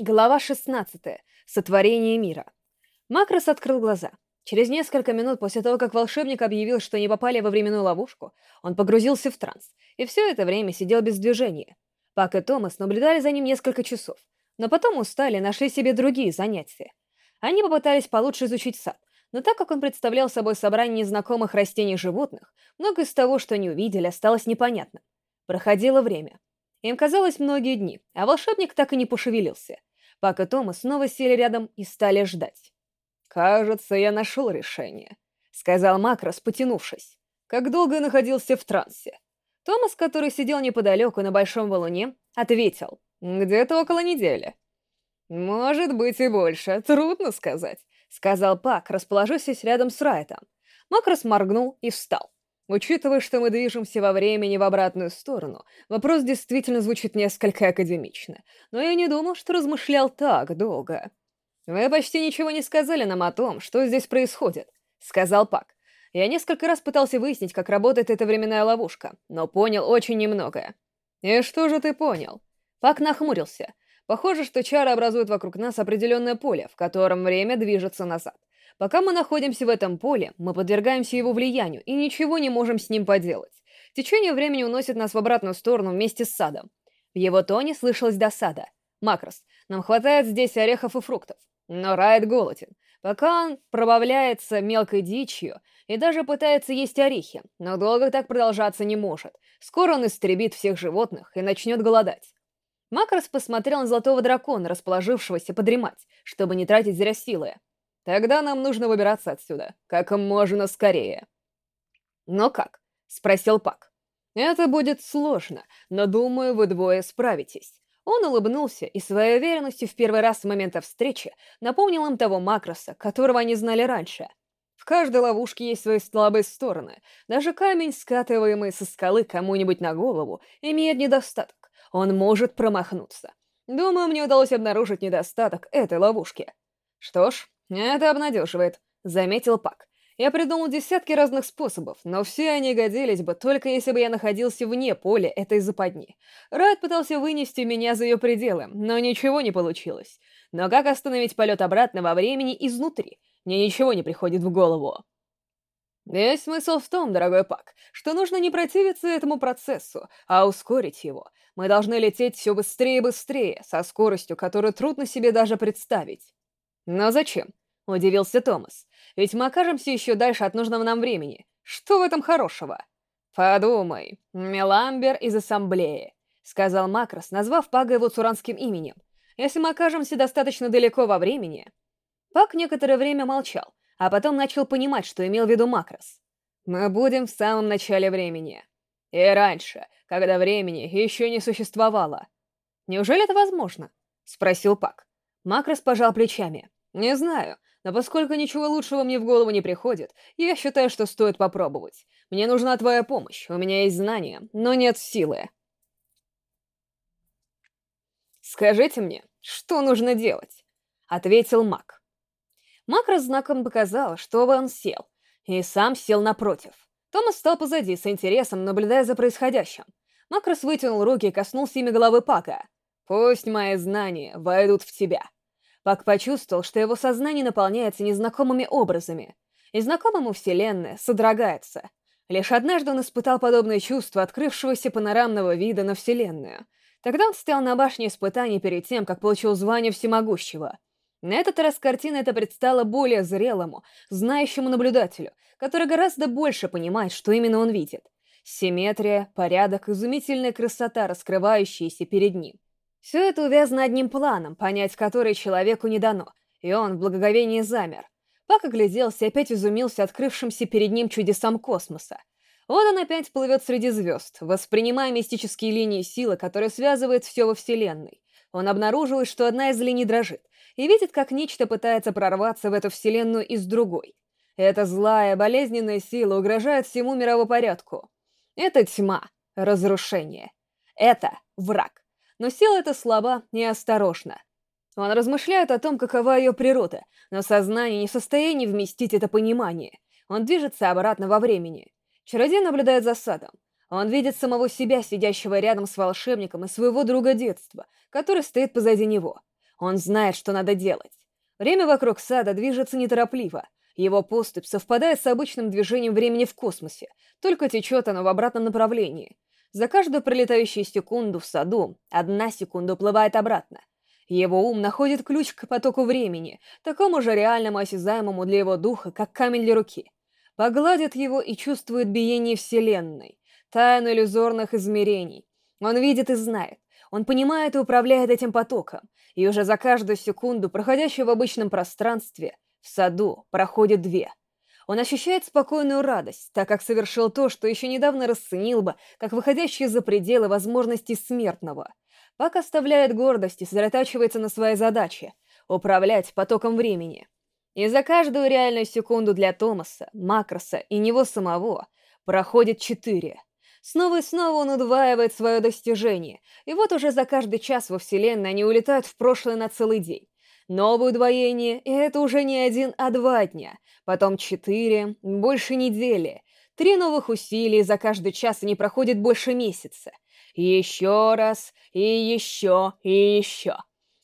Глава 16. Сотворение мира. Макрос открыл глаза. Через несколько минут после того, как волшебник объявил, что не попали во временную ловушку, он погрузился в транс, и все это время сидел без движения. Пак и Томас наблюдали за ним несколько часов, но потом устали и нашли себе другие занятия. Они попытались получше изучить сад, но так как он представлял собой собрание незнакомых растений и животных, многое из того, что они увидели, осталось непонятным. Проходило время. Им казалось многие дни, а волшебник так и не пошевелился. Пак и Тома снова сели рядом и стали ждать. «Кажется, я нашел решение», — сказал Макрос, потянувшись. «Как долго я находился в трансе?» Томас, который сидел неподалеку на большом валуне, ответил. «Где-то около недели». «Может быть и больше, трудно сказать», — сказал Пак, расположившись рядом с Райтом. Макрос моргнул и встал. Учитывая, что мы движемся во времени в обратную сторону, вопрос действительно звучит несколько академично, но я не думал, что размышлял так долго. «Вы почти ничего не сказали нам о том, что здесь происходит», — сказал Пак. Я несколько раз пытался выяснить, как работает эта временная ловушка, но понял очень немного. «И что же ты понял?» Пак нахмурился. Похоже, что чары образуют вокруг нас определенное поле, в котором время движется назад. Пока мы находимся в этом поле, мы подвергаемся его влиянию и ничего не можем с ним поделать. Течение времени уносит нас в обратную сторону вместе с садом. В его тоне слышалась досада. «Макрос, нам хватает здесь орехов и фруктов, но Райт голоден. Пока он пробавляется мелкой дичью и даже пытается есть орехи, но долго так продолжаться не может. Скоро он истребит всех животных и начнет голодать». Макрос посмотрел на золотого дракона, расположившегося подремать, чтобы не тратить зря силы. Тогда нам нужно выбираться отсюда, как можно скорее. Но как? Спросил Пак. Это будет сложно, но думаю, вы двое справитесь. Он улыбнулся и своей уверенностью в первый раз с момента встречи напомнил им того Макроса, которого они знали раньше. В каждой ловушке есть свои слабые стороны. Даже камень, скатываемый со скалы кому-нибудь на голову, имеет недостаток. Он может промахнуться. Думаю, мне удалось обнаружить недостаток этой ловушки. Что ж, «Это обнадеживает», — заметил Пак. «Я придумал десятки разных способов, но все они годились бы, только если бы я находился вне поля этой западни. Райт пытался вынести меня за ее пределы, но ничего не получилось. Но как остановить полет обратно во времени изнутри? Мне ничего не приходит в голову». Весь смысл в том, дорогой Пак, что нужно не противиться этому процессу, а ускорить его. Мы должны лететь все быстрее и быстрее, со скоростью, которую трудно себе даже представить. «Но зачем?» — удивился Томас. «Ведь мы окажемся еще дальше от нужного нам времени. Что в этом хорошего?» «Подумай, Меламбер из Ассамблеи», — сказал Макрос, назвав Пага его цуранским именем. «Если мы окажемся достаточно далеко во времени...» Пак некоторое время молчал, а потом начал понимать, что имел в виду Макрос. «Мы будем в самом начале времени. И раньше, когда времени еще не существовало». «Неужели это возможно?» — спросил Пак. Макрос пожал плечами. «Не знаю, но поскольку ничего лучшего мне в голову не приходит, я считаю, что стоит попробовать. Мне нужна твоя помощь, у меня есть знания, но нет силы». «Скажите мне, что нужно делать?» — ответил Мак. Макрос знаком показал, чтобы он сел, и сам сел напротив. Томас стал позади, с интересом наблюдая за происходящим. Макрос вытянул руки и коснулся ими головы Пака. «Пусть мои знания войдут в тебя». Пак почувствовал, что его сознание наполняется незнакомыми образами, и знакомому Вселенная содрогается. Лишь однажды он испытал подобное чувство открывшегося панорамного вида на Вселенную. Тогда он стоял на башне испытаний перед тем, как получил звание Всемогущего. На этот раз картина эта предстала более зрелому, знающему наблюдателю, который гораздо больше понимает, что именно он видит. Симметрия, порядок, изумительная красота, раскрывающаяся перед ним. Все это увязано одним планом, понять который человеку не дано, и он в благоговении замер. Пак огляделся и опять изумился открывшимся перед ним чудесам космоса. Вот он опять плывет среди звезд, воспринимая мистические линии силы, которые связывают все во Вселенной. Он обнаружил, что одна из линий дрожит, и видит, как нечто пытается прорваться в эту Вселенную из другой. Эта злая, болезненная сила угрожает всему мировопорядку. Это тьма, разрушение. Это враг но сила эта слаба и осторожна. Он размышляет о том, какова ее природа, но сознание не в состоянии вместить это понимание. Он движется обратно во времени. Чародей наблюдает за садом. Он видит самого себя, сидящего рядом с волшебником и своего друга детства, который стоит позади него. Он знает, что надо делать. Время вокруг сада движется неторопливо. Его поступь совпадает с обычным движением времени в космосе, только течет оно в обратном направлении. За каждую пролетающую секунду в саду одна секунда уплывает обратно. Его ум находит ключ к потоку времени, такому же реальному осязаемому для его духа, как камень для руки. Погладит его и чувствует биение Вселенной, тайну иллюзорных измерений. Он видит и знает. Он понимает и управляет этим потоком, и уже за каждую секунду, проходящую в обычном пространстве, в саду проходит две. Он ощущает спокойную радость, так как совершил то, что еще недавно расценил бы, как выходящее за пределы возможностей смертного. Пак оставляет гордость и сосредотачивается на своей задаче — управлять потоком времени. И за каждую реальную секунду для Томаса, Макроса и него самого проходит четыре. Снова и снова он удваивает свое достижение, и вот уже за каждый час во Вселенной они улетают в прошлое на целый день. Новое удвоение, и это уже не один, а два дня. Потом четыре, больше недели. Три новых усилий, за каждый час они проходят больше месяца. И еще раз, и еще, и еще.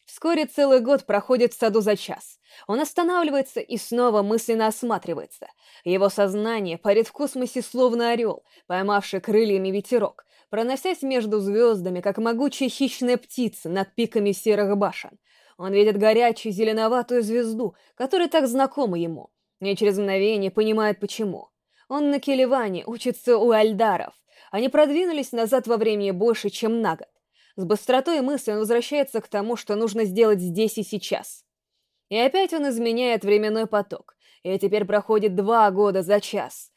Вскоре целый год проходит в саду за час. Он останавливается и снова мысленно осматривается. Его сознание парит в космосе словно орел, поймавший крыльями ветерок, проносясь между звездами, как могучая хищная птица над пиками серых башен. Он видит горячую зеленоватую звезду, которая так знакома ему, и через мгновение понимает почему. Он на Келеване учится у Альдаров. Они продвинулись назад во времени больше, чем на год. С быстротой мысли он возвращается к тому, что нужно сделать здесь и сейчас. И опять он изменяет временной поток, и теперь проходит два года за час.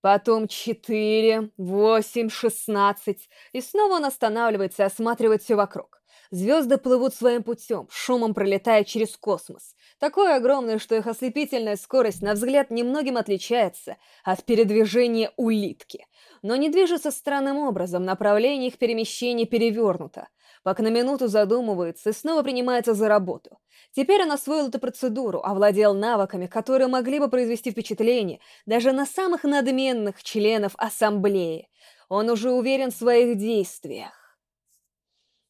Потом четыре, восемь, шестнадцать, и снова он останавливается и осматривает все вокруг. Звезды плывут своим путем, шумом пролетая через космос. Такое огромное, что их ослепительная скорость, на взгляд, немногим отличается от передвижения улитки. Но не движется странным образом, направление их перемещения перевернуто. Пак на минуту задумывается и снова принимается за работу. Теперь он освоил эту процедуру, овладел навыками, которые могли бы произвести впечатление даже на самых надменных членов ассамблеи. Он уже уверен в своих действиях.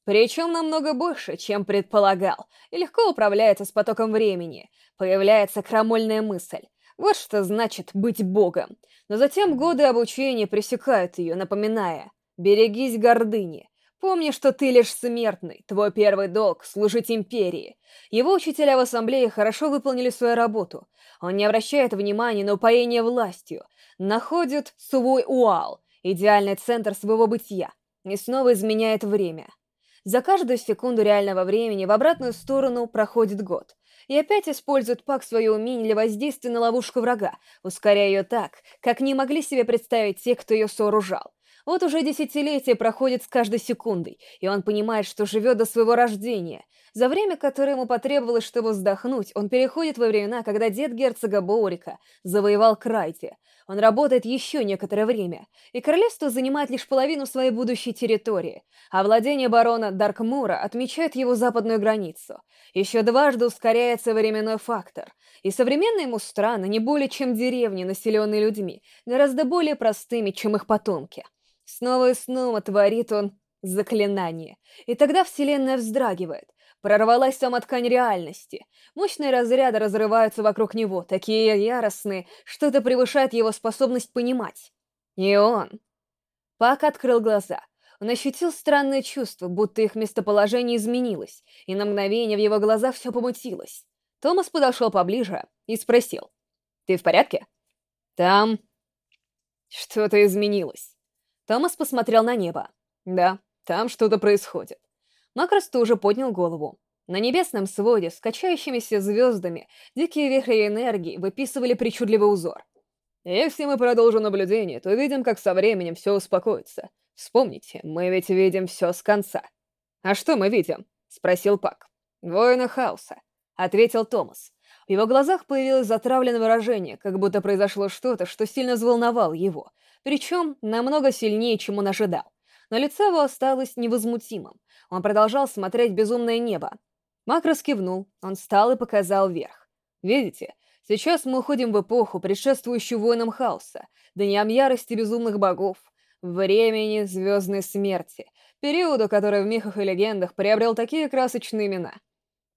Причем намного больше, чем предполагал, и легко управляется с потоком времени. Появляется крамольная мысль. Вот что значит быть богом. Но затем годы обучения пресекают ее, напоминая «берегись гордыни». Помни, что ты лишь смертный, твой первый долг — служить империи. Его учителя в ассамблее хорошо выполнили свою работу. Он не обращает внимания на упоение властью. Находит свой уал, идеальный центр своего бытия, и снова изменяет время. За каждую секунду реального времени в обратную сторону проходит год. И опять использует Пак свое умение для воздействия на ловушку врага, ускоряя ее так, как не могли себе представить те, кто ее сооружал. Вот уже десятилетия проходит с каждой секундой, и он понимает, что живет до своего рождения. За время, которое ему потребовалось, чтобы вздохнуть, он переходит во времена, когда дед герцога Боурика завоевал Крайте. Он работает еще некоторое время, и королевство занимает лишь половину своей будущей территории, а владение барона Даркмура отмечает его западную границу. Еще дважды ускоряется временной фактор, и современные ему страны не более чем деревни, населенные людьми, гораздо более простыми, чем их потомки. Снова и снова творит он заклинание, и тогда Вселенная вздрагивает, Прорвалась сама ткань реальности. Мощные разряды разрываются вокруг него, такие яростные, что это превышает его способность понимать. И он... Пак открыл глаза. Он ощутил странное чувство, будто их местоположение изменилось, и на мгновение в его глазах все помутилось. Томас подошел поближе и спросил. «Ты в порядке?» «Там...» «Что-то изменилось». Томас посмотрел на небо. «Да, там что-то происходит. Макрос тоже поднял голову. На небесном своде с качающимися звездами дикие вихри энергии выписывали причудливый узор. Если мы продолжим наблюдение, то видим, как со временем все успокоится. Вспомните, мы ведь видим все с конца. «А что мы видим?» — спросил Пак. «Воина хаоса», — ответил Томас. В его глазах появилось затравленное выражение, как будто произошло что-то, что сильно взволновало его, причем намного сильнее, чем он ожидал но лицо его осталось невозмутимым. Он продолжал смотреть безумное небо. Макрос кивнул, он встал и показал вверх. «Видите, сейчас мы уходим в эпоху, предшествующую войнам хаоса, дням ярости безумных богов, времени звездной смерти, периоду, который в мифах и легендах приобрел такие красочные имена».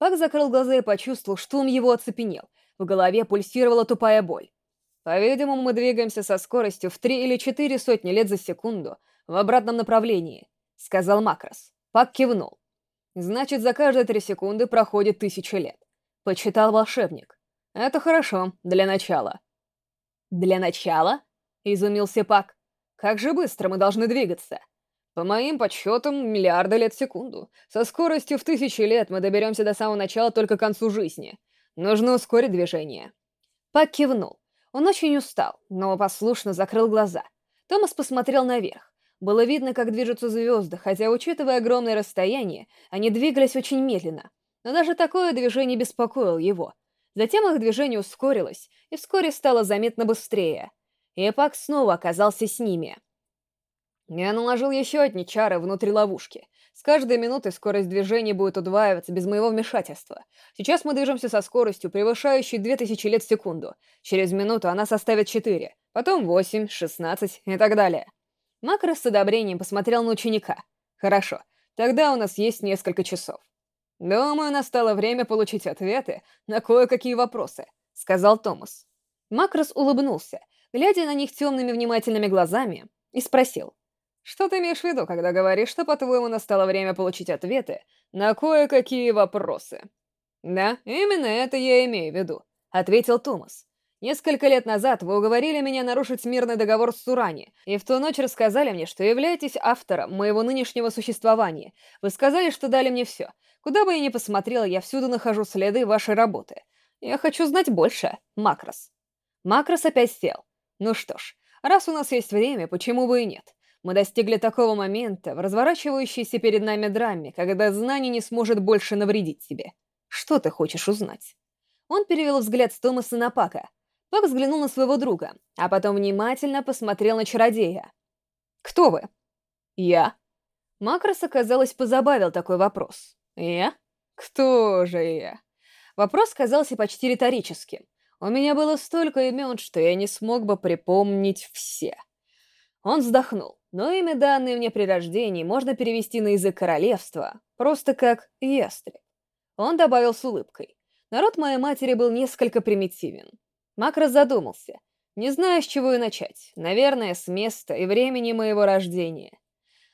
Пак закрыл глаза и почувствовал, что ум его оцепенел. В голове пульсировала тупая боль. По-видимому, мы двигаемся со скоростью в три или четыре сотни лет за секунду в обратном направлении, сказал Макрос. Пак кивнул. Значит, за каждые три секунды проходит тысяча лет. Почитал волшебник. Это хорошо, для начала. Для начала? Изумился Пак. Как же быстро мы должны двигаться? По моим подсчетам, миллиарды лет в секунду. Со скоростью в тысячи лет мы доберемся до самого начала только к концу жизни. Нужно ускорить движение. Пак кивнул. Он очень устал, но послушно закрыл глаза. Томас посмотрел наверх. Было видно, как движутся звезды, хотя, учитывая огромное расстояние, они двигались очень медленно. Но даже такое движение беспокоило его. Затем их движение ускорилось, и вскоре стало заметно быстрее. И Пак снова оказался с ними. Я наложил еще одни чары внутри ловушки. С каждой минутой скорость движения будет удваиваться без моего вмешательства. Сейчас мы движемся со скоростью, превышающей 2000 лет в секунду. Через минуту она составит 4, потом 8, 16 и так далее. Макрос с одобрением посмотрел на ученика. Хорошо, тогда у нас есть несколько часов. Думаю, настало время получить ответы на кое-какие вопросы, сказал Томас. Макрос улыбнулся, глядя на них темными внимательными глазами, и спросил. Что ты имеешь в виду, когда говоришь, что, по-твоему, настало время получить ответы на кое-какие вопросы? Да, именно это я имею в виду, ответил Томас. Несколько лет назад вы уговорили меня нарушить мирный договор с Сурани, и в ту ночь рассказали мне, что являетесь автором моего нынешнего существования. Вы сказали, что дали мне все. Куда бы я ни посмотрел, я всюду нахожу следы вашей работы. Я хочу знать больше, Макрос. Макрос опять сел. Ну что ж, раз у нас есть время, почему бы и нет? Мы достигли такого момента в разворачивающейся перед нами драме, когда знание не сможет больше навредить тебе. Что ты хочешь узнать?» Он перевел взгляд с Томаса на Пака. Пак взглянул на своего друга, а потом внимательно посмотрел на чародея. «Кто вы?» «Я». Макрос, оказалось, позабавил такой вопрос. «Я? Кто же я?» Вопрос казался почти риторическим. У меня было столько имен, что я не смог бы припомнить все. Он вздохнул. Но имя, данное мне при рождении, можно перевести на язык королевства, просто как «ястреб». Он добавил с улыбкой. Народ моей матери был несколько примитивен. Макрос задумался. Не знаю, с чего и начать. Наверное, с места и времени моего рождения.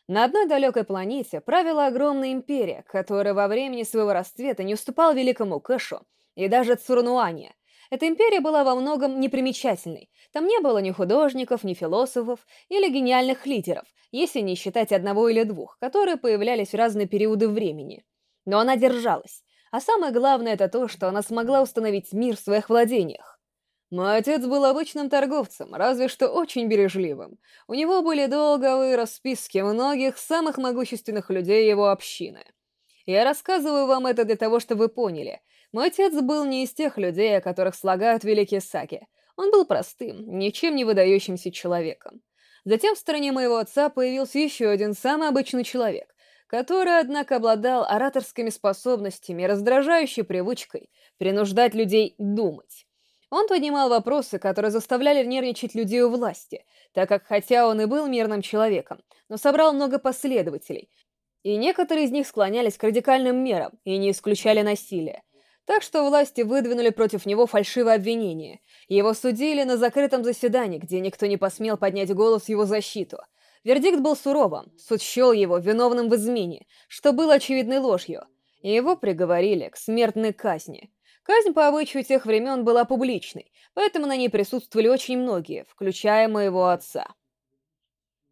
На одной далекой планете правила огромная империя, которая во времени своего расцвета не уступала великому Кэшу и даже Цурнуане, эта империя была во многом непримечательной. Там не было ни художников, ни философов или гениальных лидеров, если не считать одного или двух, которые появлялись в разные периоды времени. Но она держалась. А самое главное это то, что она смогла установить мир в своих владениях. Мой отец был обычным торговцем, разве что очень бережливым. У него были долговые расписки многих самых могущественных людей его общины. Я рассказываю вам это для того, чтобы вы поняли — мой отец был не из тех людей, о которых слагают великие саги. Он был простым, ничем не выдающимся человеком. Затем в стороне моего отца появился еще один самый обычный человек, который, однако, обладал ораторскими способностями и раздражающей привычкой принуждать людей думать. Он поднимал вопросы, которые заставляли нервничать людей у власти, так как хотя он и был мирным человеком, но собрал много последователей, и некоторые из них склонялись к радикальным мерам и не исключали насилия. Так что власти выдвинули против него фальшивое обвинение. Его судили на закрытом заседании, где никто не посмел поднять голос в его защиту. Вердикт был суровым, суд счел его виновным в измене, что было очевидной ложью, и его приговорили к смертной казни. Казнь по обычаю тех времен была публичной, поэтому на ней присутствовали очень многие, включая моего отца.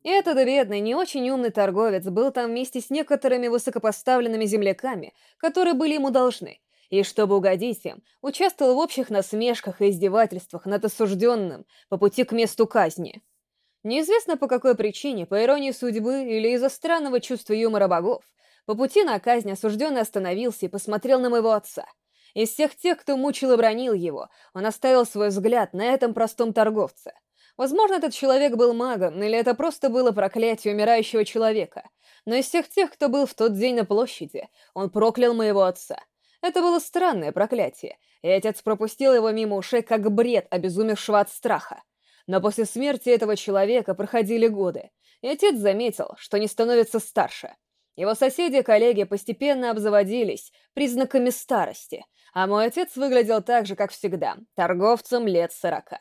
Этот бедный, не очень умный торговец был там вместе с некоторыми высокопоставленными земляками, которые были ему должны, и, чтобы угодить им, участвовал в общих насмешках и издевательствах над осужденным по пути к месту казни. Неизвестно по какой причине, по иронии судьбы или из-за странного чувства юмора богов, по пути на казнь осужденный остановился и посмотрел на моего отца. Из всех тех, кто мучил и бронил его, он оставил свой взгляд на этом простом торговце. Возможно, этот человек был магом, или это просто было проклятие умирающего человека. Но из всех тех, кто был в тот день на площади, он проклял моего отца — это было странное проклятие, и отец пропустил его мимо ушей как бред, обезумевшего от страха. Но после смерти этого человека проходили годы, и отец заметил, что не становится старше. Его соседи и коллеги постепенно обзаводились признаками старости, а мой отец выглядел так же, как всегда, торговцем лет сорока.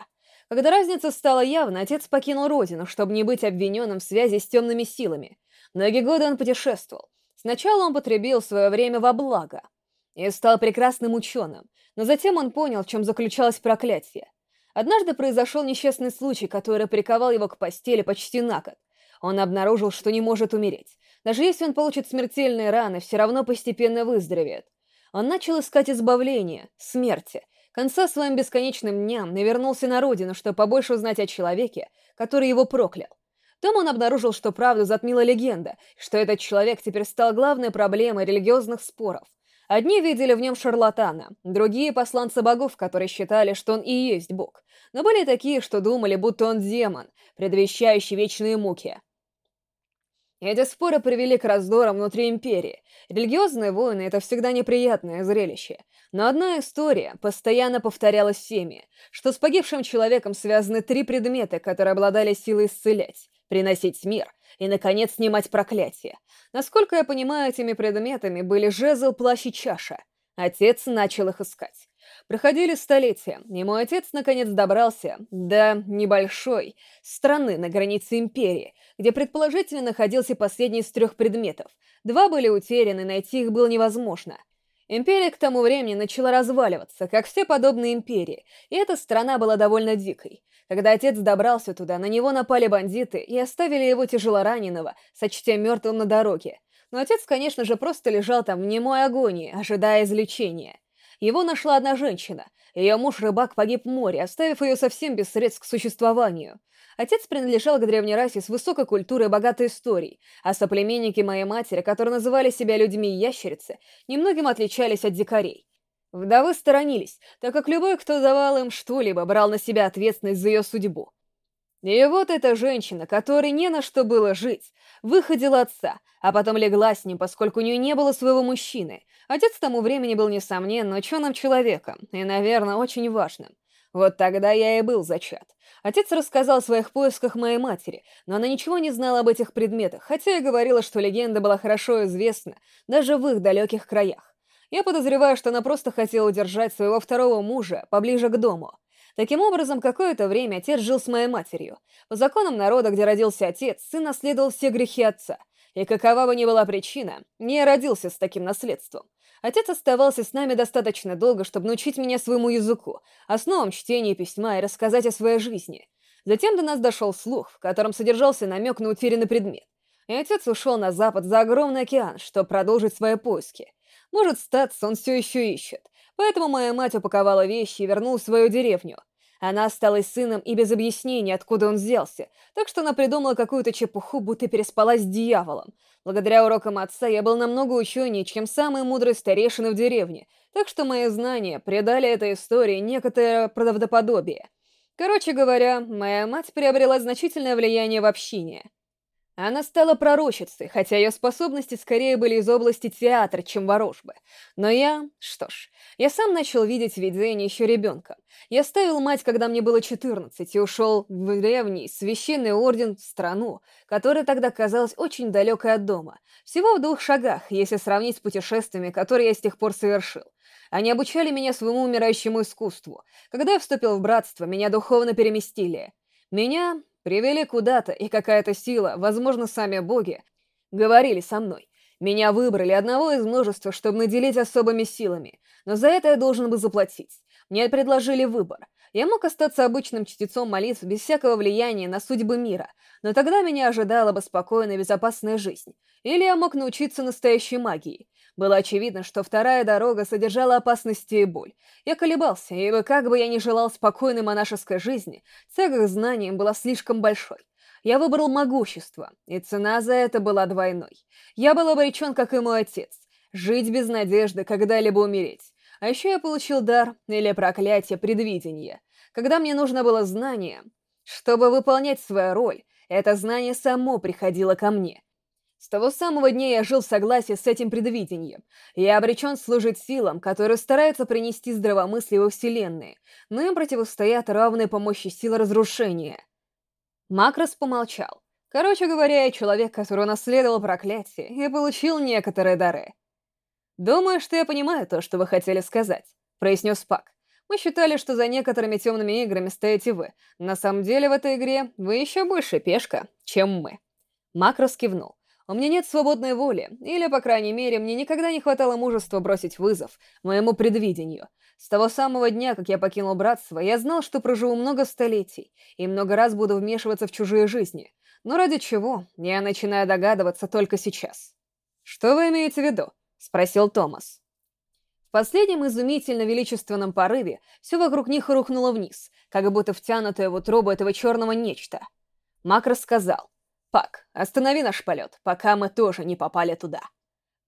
Когда разница стала явна, отец покинул родину, чтобы не быть обвиненным в связи с темными силами. Многие годы он путешествовал. Сначала он потребил свое время во благо и стал прекрасным ученым, но затем он понял, в чем заключалось проклятие. Однажды произошел несчастный случай, который приковал его к постели почти на год. Он обнаружил, что не может умереть. Даже если он получит смертельные раны, все равно постепенно выздоровеет. Он начал искать избавления, смерти, конца своим бесконечным дням вернулся на родину, чтобы побольше узнать о человеке, который его проклял. Там он обнаружил, что правду затмила легенда, что этот человек теперь стал главной проблемой религиозных споров. Одни видели в нем шарлатана, другие — посланца богов, которые считали, что он и есть бог. Но были такие, что думали, будто он демон, предвещающий вечные муки. Эти споры привели к раздорам внутри империи. Религиозные войны — это всегда неприятное зрелище. Но одна история постоянно повторялась всеми, что с погибшим человеком связаны три предмета, которые обладали силой исцелять, приносить мир и, наконец, снимать проклятие. Насколько я понимаю, этими предметами были жезл, плащ и чаша. Отец начал их искать. Проходили столетия, и мой отец наконец добрался до небольшой страны на границе империи, где предположительно находился последний из трех предметов. Два были утеряны, найти их было невозможно. Империя к тому времени начала разваливаться, как все подобные империи, и эта страна была довольно дикой. Когда отец добрался туда, на него напали бандиты и оставили его тяжелораненого, сочтя мертвым на дороге. Но отец, конечно же, просто лежал там в немой агонии, ожидая излечения. Его нашла одна женщина. Ее муж-рыбак погиб в море, оставив ее совсем без средств к существованию. Отец принадлежал к древней расе с высокой культурой и богатой историей, а соплеменники моей матери, которые называли себя людьми-ящерицы, немногим отличались от дикарей. Вдовы сторонились, так как любой, кто давал им что-либо, брал на себя ответственность за ее судьбу. И вот эта женщина, которой не на что было жить, выходила отца, а потом легла с ним, поскольку у нее не было своего мужчины. Отец тому времени был, несомненно, ученым человеком, и, наверное, очень важным. Вот тогда я и был зачат. Отец рассказал о своих поисках моей матери, но она ничего не знала об этих предметах, хотя и говорила, что легенда была хорошо известна даже в их далеких краях. Я подозреваю, что она просто хотела удержать своего второго мужа поближе к дому. Таким образом, какое-то время отец жил с моей матерью. По законам народа, где родился отец, сын наследовал все грехи отца. И какова бы ни была причина, не родился с таким наследством. Отец оставался с нами достаточно долго, чтобы научить меня своему языку, основам чтения письма и рассказать о своей жизни. Затем до нас дошел слух, в котором содержался намек на утерянный предмет. И отец ушел на запад за огромный океан, чтобы продолжить свои поиски. Может, статься он все еще ищет. Поэтому моя мать упаковала вещи и вернулась в свою деревню. Она осталась сыном и без объяснения, откуда он взялся, так что она придумала какую-то чепуху, будто переспалась с дьяволом. Благодаря урокам отца я был намного ученее, чем самые мудрые старейшины в деревне, так что мои знания придали этой истории некоторое правдоподобие. Короче говоря, моя мать приобрела значительное влияние в общине. Она стала пророчицей, хотя ее способности скорее были из области театра, чем ворожбы. Но я... Что ж, я сам начал видеть видение еще ребенком. Я ставил мать, когда мне было 14, и ушел в древний священный орден в страну, которая тогда казалась очень далекой от дома. Всего в двух шагах, если сравнить с путешествиями, которые я с тех пор совершил. Они обучали меня своему умирающему искусству. Когда я вступил в братство, меня духовно переместили. Меня Привели куда-то, и какая-то сила, возможно, сами боги, говорили со мной. Меня выбрали одного из множества, чтобы наделить особыми силами, но за это я должен был заплатить. Мне предложили выбор. Я мог остаться обычным чтецом молитв без всякого влияния на судьбы мира, но тогда меня ожидала бы спокойная безопасная жизнь. Или я мог научиться настоящей магии. Было очевидно, что вторая дорога содержала опасности и боль. Я колебался, ибо как бы я ни желал спокойной монашеской жизни, тяга к знаниям была слишком большой. Я выбрал могущество, и цена за это была двойной. Я был обречен, как и мой отец, жить без надежды когда-либо умереть. А еще я получил дар или проклятие предвидения. Когда мне нужно было знание, чтобы выполнять свою роль, это знание само приходило ко мне. С того самого дня я жил в согласии с этим предвидением. Я обречен служить силам, которые стараются принести здравомыслие во Вселенные, но им противостоят равные по мощи силы разрушения. Макрос помолчал. Короче говоря, я человек, который унаследовал проклятие и получил некоторые дары. «Думаю, что я понимаю то, что вы хотели сказать», — произнес Пак. «Мы считали, что за некоторыми темными играми стоите вы. На самом деле в этой игре вы еще больше пешка, чем мы». Макрос кивнул. «У меня нет свободной воли, или, по крайней мере, мне никогда не хватало мужества бросить вызов моему предвидению. С того самого дня, как я покинул братство, я знал, что проживу много столетий и много раз буду вмешиваться в чужие жизни. Но ради чего, я начинаю догадываться только сейчас». «Что вы имеете в виду?» — спросил Томас. Последнем изумительно величественном порыве все вокруг них рухнуло вниз, как будто втянутое в утробу этого черного нечто. Макрос сказал, «Пак, останови наш полет, пока мы тоже не попали туда».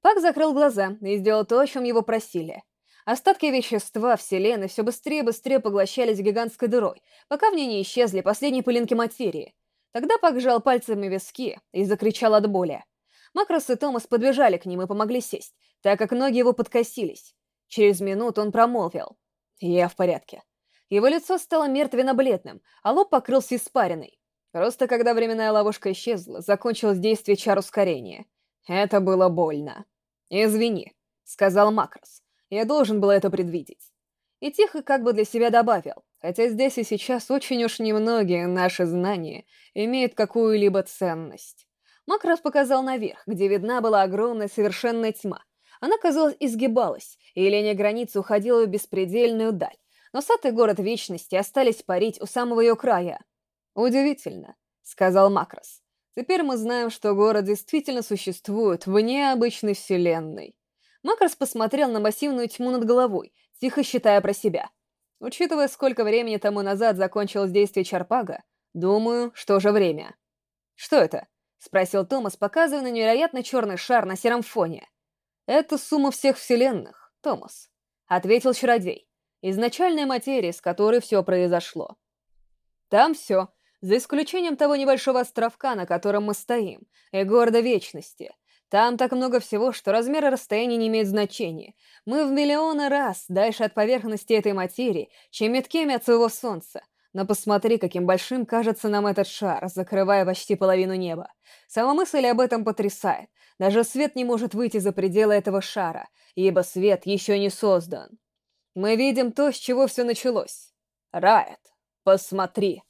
Пак закрыл глаза и сделал то, о чем его просили. Остатки вещества Вселенной все быстрее и быстрее поглощались гигантской дырой, пока в ней не исчезли последние пылинки материи. Тогда Пак сжал пальцами виски и закричал от боли. Макрос и Томас подбежали к ним и помогли сесть, так как ноги его подкосились. Через минуту он промолвил. «Я в порядке». Его лицо стало мертвенно-бледным, а лоб покрылся испариной. Просто когда временная ловушка исчезла, закончилось действие чар ускорения. Это было больно. «Извини», — сказал Макрос. «Я должен был это предвидеть». И тихо как бы для себя добавил, хотя здесь и сейчас очень уж немногие наши знания имеют какую-либо ценность. Макрос показал наверх, где видна была огромная совершенная тьма. Она, казалось, изгибалась, и линия границы уходила в беспредельную даль. Но сад и город Вечности остались парить у самого ее края. «Удивительно», — сказал Макрос. «Теперь мы знаем, что город действительно существует вне обычной вселенной». Макрос посмотрел на массивную тьму над головой, тихо считая про себя. Учитывая, сколько времени тому назад закончилось действие Чарпага, думаю, что же время. «Что это?» — спросил Томас, показывая на невероятно черный шар на сером фоне. «Это сумма всех вселенных, Томас», — ответил чародей. «Изначальная материя, с которой все произошло». «Там все, за исключением того небольшого островка, на котором мы стоим, и города Вечности. Там так много всего, что размеры расстояния не имеют значения. Мы в миллионы раз дальше от поверхности этой материи, чем меткеми от своего Солнца. Но посмотри, каким большим кажется нам этот шар, закрывая почти половину неба. Сама мысль об этом потрясает. Даже свет не может выйти за пределы этого шара, ибо свет еще не создан. Мы видим то, с чего все началось. Райт, посмотри.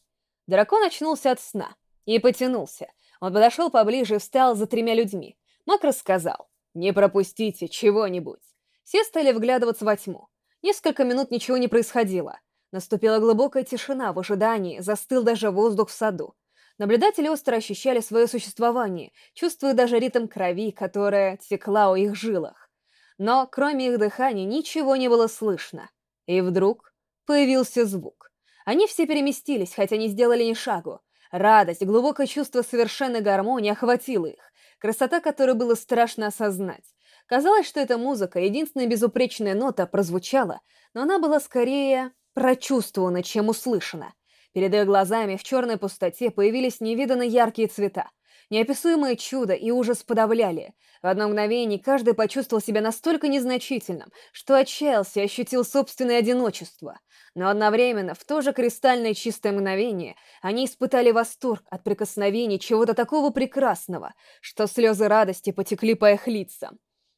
Дракон очнулся от сна и потянулся. Он подошел поближе и встал за тремя людьми. Мак рассказал. «Не пропустите чего-нибудь». Все стали вглядываться во тьму. Несколько минут ничего не происходило. Наступила глубокая тишина в ожидании, застыл даже воздух в саду. Наблюдатели остро ощущали свое существование, чувствуя даже ритм крови, которая текла у их жилах. Но кроме их дыхания ничего не было слышно. И вдруг появился звук. Они все переместились, хотя не сделали ни шагу. Радость, глубокое чувство совершенной гармонии охватило их, красота которой было страшно осознать. Казалось, что эта музыка, единственная безупречная нота, прозвучала, но она была скорее прочувствовано, чем услышано. Перед их глазами в черной пустоте появились невиданно яркие цвета. Неописуемое чудо и ужас подавляли. В одно мгновение каждый почувствовал себя настолько незначительным, что отчаялся и ощутил собственное одиночество. Но одновременно, в то же кристальное чистое мгновение, они испытали восторг от прикосновения чего-то такого прекрасного, что слезы радости потекли по их лицам.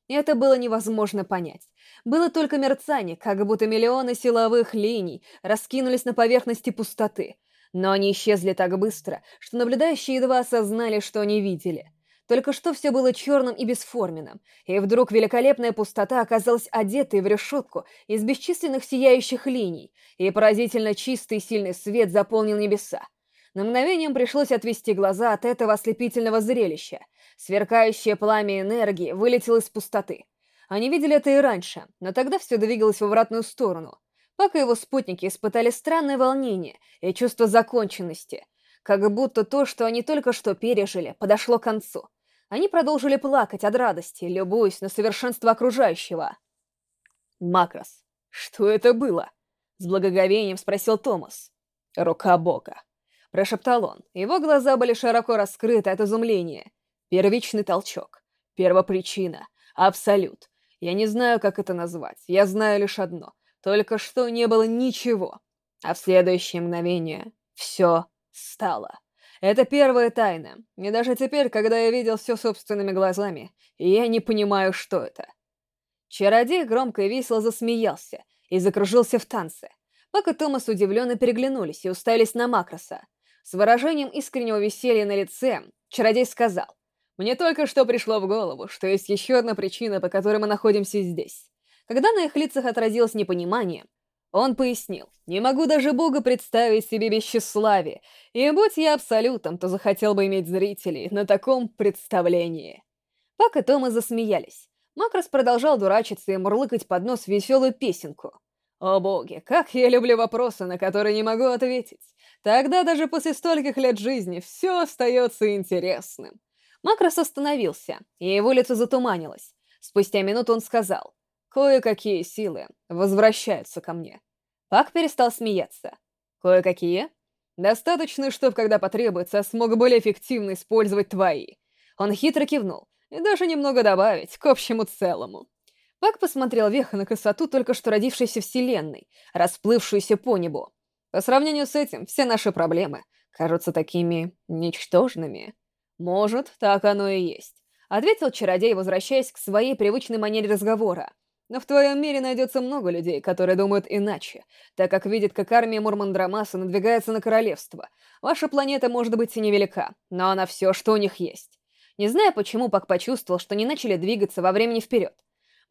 Это было невозможно понять. Было только мерцание, как будто миллионы силовых линий раскинулись на поверхности пустоты. Но они исчезли так быстро, что наблюдающие едва осознали, что они видели. Только что все было черным и бесформенным, и вдруг великолепная пустота оказалась одетой в решетку из бесчисленных сияющих линий, и поразительно чистый и сильный свет заполнил небеса. На мгновение пришлось отвести глаза от этого ослепительного зрелища. Сверкающее пламя энергии вылетело из пустоты. Они видели это и раньше, но тогда все двигалось в обратную сторону. Пока его спутники испытали странное волнение и чувство законченности, как будто то, что они только что пережили, подошло к концу. Они продолжили плакать от радости, любуясь на совершенство окружающего. «Макрос, что это было?» — с благоговением спросил Томас. «Рука Бога», — прошептал он. Его глаза были широко раскрыты от изумления. Первичный толчок. Первопричина. Абсолют. Я не знаю, как это назвать. Я знаю лишь одно. Только что не было ничего. А в следующее мгновение все стало. Это первая тайна, и даже теперь, когда я видел все собственными глазами, я не понимаю, что это. Чародей громко и весело засмеялся и закружился в танце. Пак и Томас удивленно переглянулись и уставились на Макроса. С выражением искреннего веселья на лице чародей сказал, «Мне только что пришло в голову, что есть еще одна причина, по которой мы находимся здесь». Когда на их лицах отразилось непонимание, он пояснил, «Не могу даже Бога представить себе без тщеславия, и будь я абсолютом, то захотел бы иметь зрителей на таком представлении». Пак и Тома засмеялись. Макрос продолжал дурачиться и мурлыкать под нос веселую песенку. «О боги, как я люблю вопросы, на которые не могу ответить. Тогда даже после стольких лет жизни все остается интересным». Макрос остановился, и его лицо затуманилось. Спустя минуту он сказал, Кое-какие силы возвращаются ко мне. Пак перестал смеяться. Кое-какие? Достаточно, чтобы, когда потребуется, смог более эффективно использовать твои. Он хитро кивнул, и даже немного добавить к общему целому. Пак посмотрел вверх на красоту только что родившейся вселенной, расплывшуюся по небу. По сравнению с этим, все наши проблемы кажутся такими ничтожными. Может, так оно и есть, — ответил чародей, возвращаясь к своей привычной манере разговора. Но в твоем мире найдется много людей, которые думают иначе, так как видят, как армия Мурмандрамаса надвигается на королевство. Ваша планета может быть и невелика, но она все, что у них есть. Не зная почему, Пак почувствовал, что не начали двигаться во времени вперед.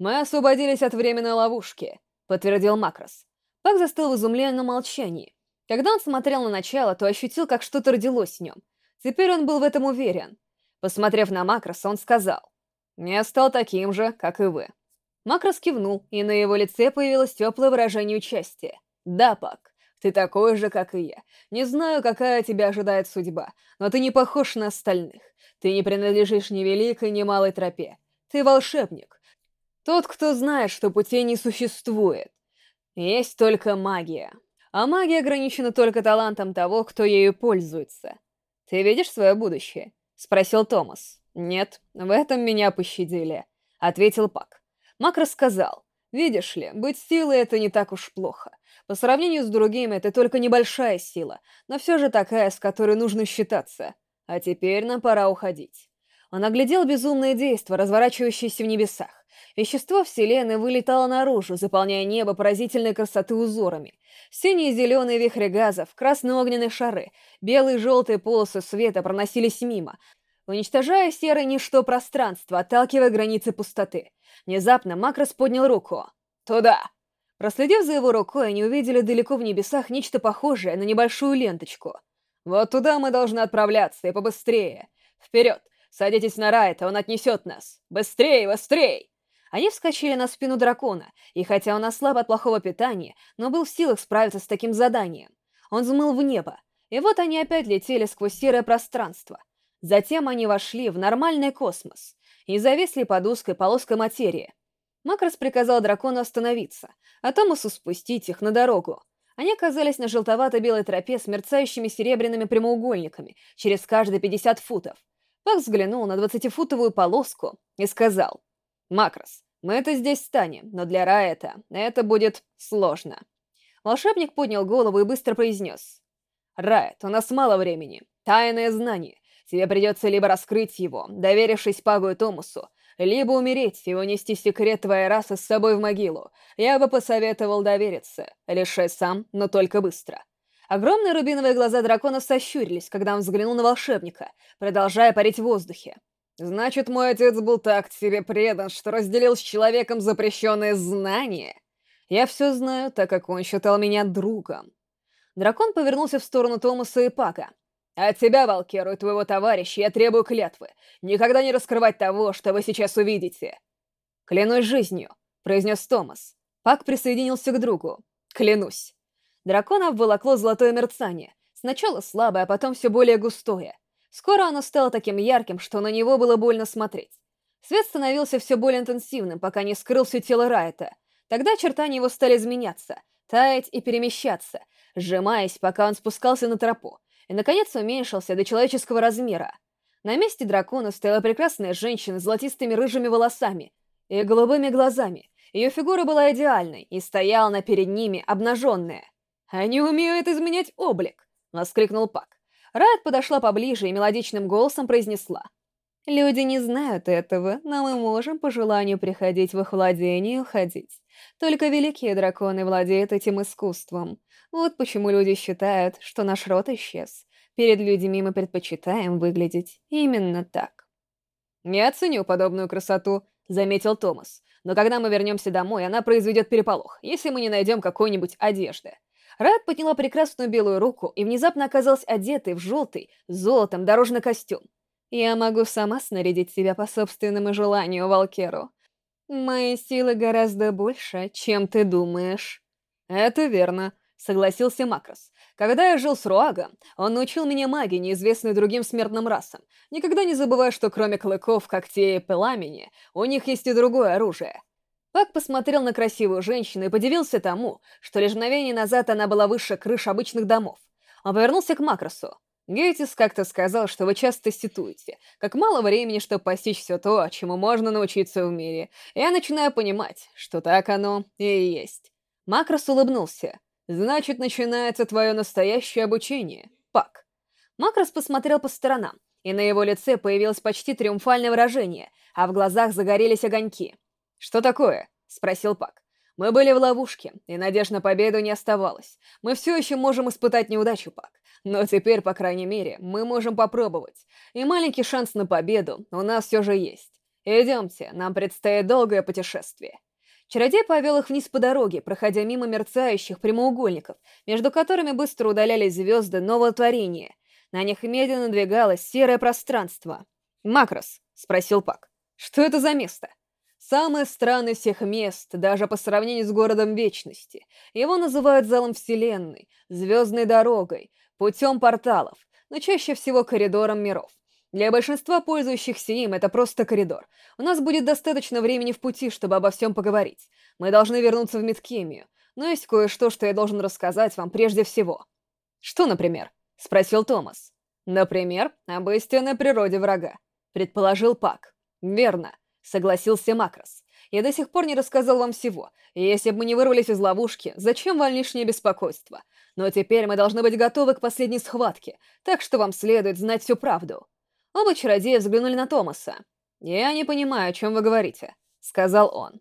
«Мы освободились от временной ловушки», — подтвердил Макрос. Пак застыл в изумленном молчании. Когда он смотрел на начало, то ощутил, как что-то родилось в нем. Теперь он был в этом уверен. Посмотрев на Макроса, он сказал, «Не стал таким же, как и вы». Макрос кивнул, и на его лице появилось теплое выражение участия. «Да, Пак, ты такой же, как и я. Не знаю, какая тебя ожидает судьба, но ты не похож на остальных. Ты не принадлежишь ни великой, ни малой тропе. Ты волшебник. Тот, кто знает, что путей не существует. Есть только магия. А магия ограничена только талантом того, кто ею пользуется. Ты видишь свое будущее?» — спросил Томас. «Нет, в этом меня пощадили», — ответил Пак. Мак рассказал. Видишь ли, быть силой — это не так уж плохо. По сравнению с другими, это только небольшая сила, но все же такая, с которой нужно считаться. А теперь нам пора уходить. Он оглядел безумное действо, разворачивающееся в небесах. Вещество Вселенной вылетало наружу, заполняя небо поразительной красоты узорами. Синие и зеленые вихри газов, красные огненные шары, белые и желтые полосы света проносились мимо, уничтожая серое ничто пространство, отталкивая границы пустоты. Внезапно Макрос поднял руку. «Туда!» Проследив за его рукой, они увидели далеко в небесах нечто похожее на небольшую ленточку. «Вот туда мы должны отправляться, и побыстрее! Вперед! Садитесь на Райта, он отнесет нас! Быстрее, быстрее!» Они вскочили на спину дракона, и хотя он ослаб от плохого питания, но был в силах справиться с таким заданием. Он взмыл в небо, и вот они опять летели сквозь серое пространство. Затем они вошли в нормальный космос и зависли под узкой полоской материи. Макрос приказал дракону остановиться, а Томасу спустить их на дорогу. Они оказались на желтовато-белой тропе с мерцающими серебряными прямоугольниками через каждые 50 футов. Пак взглянул на двадцатифутовую полоску и сказал, «Макрос, мы это здесь станем, но для Раэта это будет сложно». Волшебник поднял голову и быстро произнес, «Раэт, у нас мало времени. Тайное знание. Тебе придется либо раскрыть его, доверившись Пагу и Томусу, либо умереть и унести секрет твоей расы с собой в могилу. Я бы посоветовал довериться. Решай сам, но только быстро. Огромные рубиновые глаза дракона сощурились, когда он взглянул на волшебника, продолжая парить в воздухе. «Значит, мой отец был так тебе предан, что разделил с человеком запрещенные знания? Я все знаю, так как он считал меня другом». Дракон повернулся в сторону Томаса и Пака, от тебя, Валкеру, и твоего товарища я требую клятвы. Никогда не раскрывать того, что вы сейчас увидите. Клянусь жизнью, произнес Томас. Пак присоединился к другу. Клянусь. Дракона обволокло золотое мерцание. Сначала слабое, а потом все более густое. Скоро оно стало таким ярким, что на него было больно смотреть. Свет становился все более интенсивным, пока не скрыл все тело Райта. Тогда очертания его стали изменяться, таять и перемещаться, сжимаясь, пока он спускался на тропу и, наконец, уменьшился до человеческого размера. На месте дракона стояла прекрасная женщина с золотистыми рыжими волосами и голубыми глазами. Ее фигура была идеальной, и стояла она перед ними, обнаженная. «Они умеют изменять облик!» — воскликнул Пак. Райт подошла поближе и мелодичным голосом произнесла. «Люди не знают этого, но мы можем по желанию приходить в их владение и уходить. Только великие драконы владеют этим искусством. Вот почему люди считают, что наш род исчез. Перед людьми мы предпочитаем выглядеть именно так». «Не оценю подобную красоту», — заметил Томас. «Но когда мы вернемся домой, она произведет переполох, если мы не найдем какой-нибудь одежды». Рад подняла прекрасную белую руку и внезапно оказалась одетой в желтый, золотом дорожный костюм. «Я могу сама снарядить себя по собственному желанию, Валкеру. Мои силы гораздо больше, чем ты думаешь». «Это верно», — согласился Макрос. «Когда я жил с Руага, он научил меня магии, неизвестной другим смертным расам. Никогда не забывай, что кроме клыков, когтей и пламени, у них есть и другое оружие. Пак посмотрел на красивую женщину и подивился тому, что лишь мгновение назад она была выше крыш обычных домов. Он повернулся к Макросу. Гейтис как-то сказал, что вы часто ситуете, как мало времени, чтобы постичь все то, чему можно научиться в мире. Я начинаю понимать, что так оно и есть. Макрос улыбнулся. Значит, начинается твое настоящее обучение, Пак. Макрос посмотрел по сторонам, и на его лице появилось почти триумфальное выражение, а в глазах загорелись огоньки. «Что такое?» — спросил Пак. «Мы были в ловушке, и надежд на победу не оставалось. Мы все еще можем испытать неудачу, Пак. Но теперь, по крайней мере, мы можем попробовать. И маленький шанс на победу у нас все же есть. Идемте, нам предстоит долгое путешествие». Чародей повел их вниз по дороге, проходя мимо мерцающих прямоугольников, между которыми быстро удалялись звезды нового творения. На них медленно двигалось серое пространство. «Макрос», — спросил Пак, — «что это за место?» Самое странное всех мест, даже по сравнению с городом Вечности. Его называют залом Вселенной, звездной дорогой, путем порталов, но чаще всего коридором миров. Для большинства пользующихся им это просто коридор. У нас будет достаточно времени в пути, чтобы обо всем поговорить. Мы должны вернуться в Мидкемию, но есть кое-что, что я должен рассказать вам прежде всего. «Что, например?» — спросил Томас. «Например, об истинной природе врага», — предположил Пак. «Верно согласился Макрос. «Я до сих пор не рассказал вам всего, и если бы мы не вырвались из ловушки, зачем вам лишнее беспокойство? Но теперь мы должны быть готовы к последней схватке, так что вам следует знать всю правду». Оба чародея взглянули на Томаса. «Я не понимаю, о чем вы говорите», — сказал он.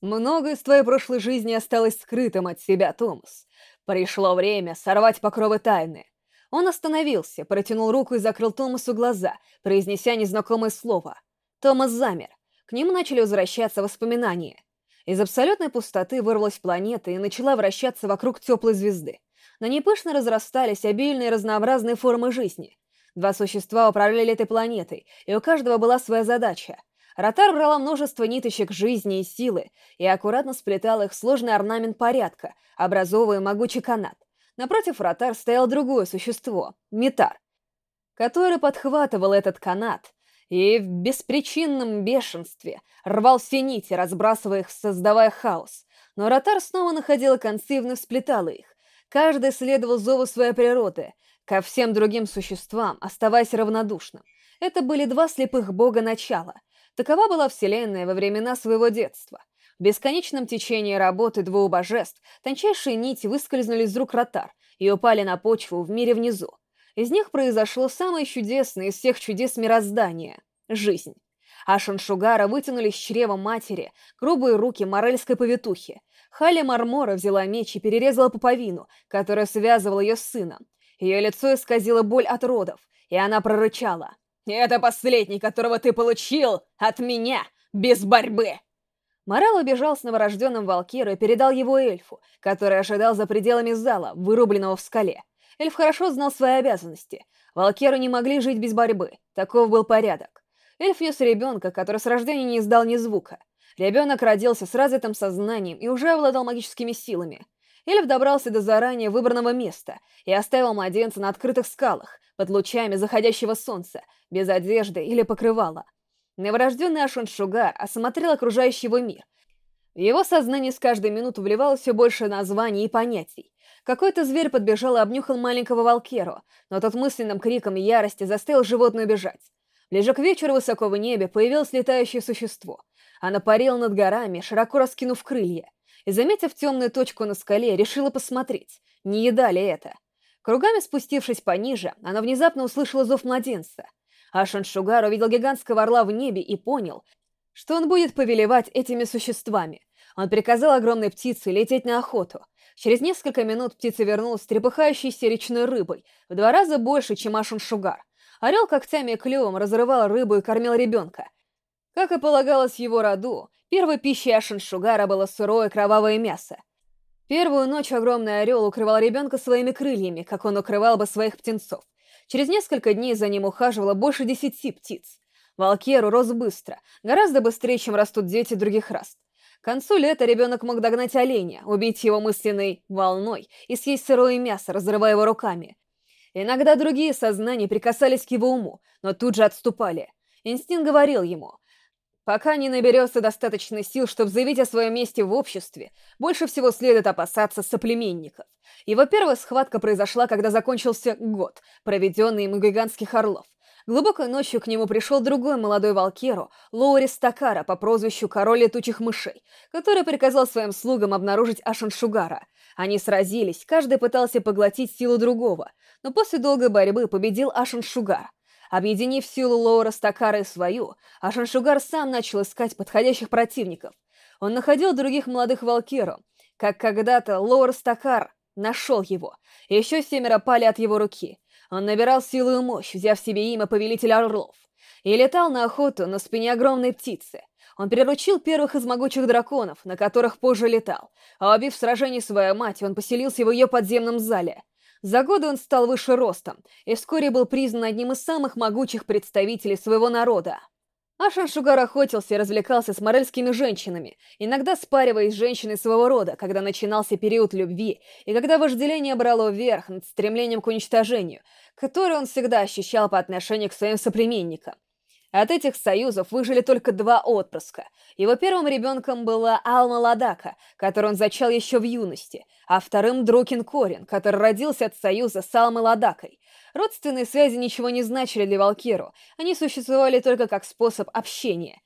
«Многое из твоей прошлой жизни осталось скрытым от себя, Томас. Пришло время сорвать покровы тайны». Он остановился, протянул руку и закрыл Томасу глаза, произнеся незнакомое слово — Томас замер. К нему начали возвращаться воспоминания. Из абсолютной пустоты вырвалась планета и начала вращаться вокруг теплой звезды. На ней пышно разрастались обильные разнообразные формы жизни. Два существа управляли этой планетой, и у каждого была своя задача. Ротар брала множество ниточек жизни и силы и аккуратно сплетала их в сложный орнамент порядка, образовывая могучий канат. Напротив Ротар стояло другое существо — Митар, который подхватывал этот канат и в беспричинном бешенстве рвал все нити, разбрасывая их, создавая хаос. Но Ротар снова находила концы и вновь сплетала их. Каждый следовал зову своей природы, ко всем другим существам, оставаясь равнодушным. Это были два слепых бога начала. Такова была Вселенная во времена своего детства. В бесконечном течении работы двух божеств тончайшие нити выскользнули из рук Ротар и упали на почву в мире внизу. Из них произошло самое чудесное из всех чудес мироздания — жизнь. А Шаншугара вытянули с чрева матери грубые руки морельской повитухи. Халя Мармора взяла меч и перерезала пуповину, которая связывала ее с сыном. Ее лицо исказило боль от родов, и она прорычала. «Это последний, которого ты получил от меня, без борьбы!» Морал убежал с новорожденным Валкиру и передал его эльфу, который ожидал за пределами зала, вырубленного в скале. Эльф хорошо знал свои обязанности. Валкеры не могли жить без борьбы. Таков был порядок. Эльф нес ребенка, который с рождения не издал ни звука. Ребенок родился с развитым сознанием и уже обладал магическими силами. Эльф добрался до заранее выбранного места и оставил младенца на открытых скалах, под лучами заходящего солнца, без одежды или покрывала. Новорожденный Ашун Шугар осмотрел окружающий его мир. В его сознание с каждой минуты вливалось все больше названий и понятий. Какой-то зверь подбежал и обнюхал маленького Валкеру, но тот мысленным криком ярости заставил животное бежать. Ближе к вечеру высоко в небе появилось летающее существо. Оно парило над горами, широко раскинув крылья, и, заметив темную точку на скале, решила посмотреть, не еда ли это. Кругами спустившись пониже, она внезапно услышала зов младенца. Ашан Шугар увидел гигантского орла в небе и понял, что он будет повелевать этими существами. Он приказал огромной птице лететь на охоту. Через несколько минут птица вернулась с трепыхающейся речной рыбой, в два раза больше, чем Ашан Шугар. Орел когтями и клювом разрывал рыбу и кормил ребенка. Как и полагалось его роду, первой пищей Ашан Шугара было сырое кровавое мясо. Первую ночь огромный орел укрывал ребенка своими крыльями, как он укрывал бы своих птенцов. Через несколько дней за ним ухаживало больше десяти птиц. Валкеру рос быстро, гораздо быстрее, чем растут дети других рас. К концу лета ребенок мог догнать оленя, убить его мысленной волной и съесть сырое мясо, разрывая его руками. Иногда другие сознания прикасались к его уму, но тут же отступали. Инстинкт говорил ему, Пока не наберется достаточно сил, чтобы заявить о своем месте в обществе, больше всего следует опасаться соплеменников. Его первая схватка произошла, когда закончился год, проведенный им у гигантских орлов. Глубокой ночью к нему пришел другой молодой валкеру, Лоури Стакара по прозвищу Король Летучих Мышей, который приказал своим слугам обнаружить Ашаншугара. Они сразились, каждый пытался поглотить силу другого, но после долгой борьбы победил Ашаншугар. Объединив силу Лоура Стакара и свою, Ашаншугар сам начал искать подходящих противников. Он находил других молодых Валкиру, как когда-то Лоур Стакар нашел его, и еще семеро пали от его руки. Он набирал силу и мощь, взяв себе имя Повелителя Орлов, и летал на охоту на спине огромной птицы. Он приручил первых из могучих драконов, на которых позже летал, а убив в сражении свою мать, он поселился в ее подземном зале — за годы он стал выше ростом и вскоре был признан одним из самых могучих представителей своего народа. Ашан Шугар охотился и развлекался с морельскими женщинами, иногда спариваясь с женщиной своего рода, когда начинался период любви, и когда вожделение брало вверх над стремлением к уничтожению, которое он всегда ощущал по отношению к своим соплеменникам. От этих союзов выжили только два отпрыска. Его первым ребенком была Алма Ладака, которую он зачал еще в юности, а вторым Друкин Корин, который родился от союза с Алмой Ладакой. Родственные связи ничего не значили для Валкиру, они существовали только как способ общения.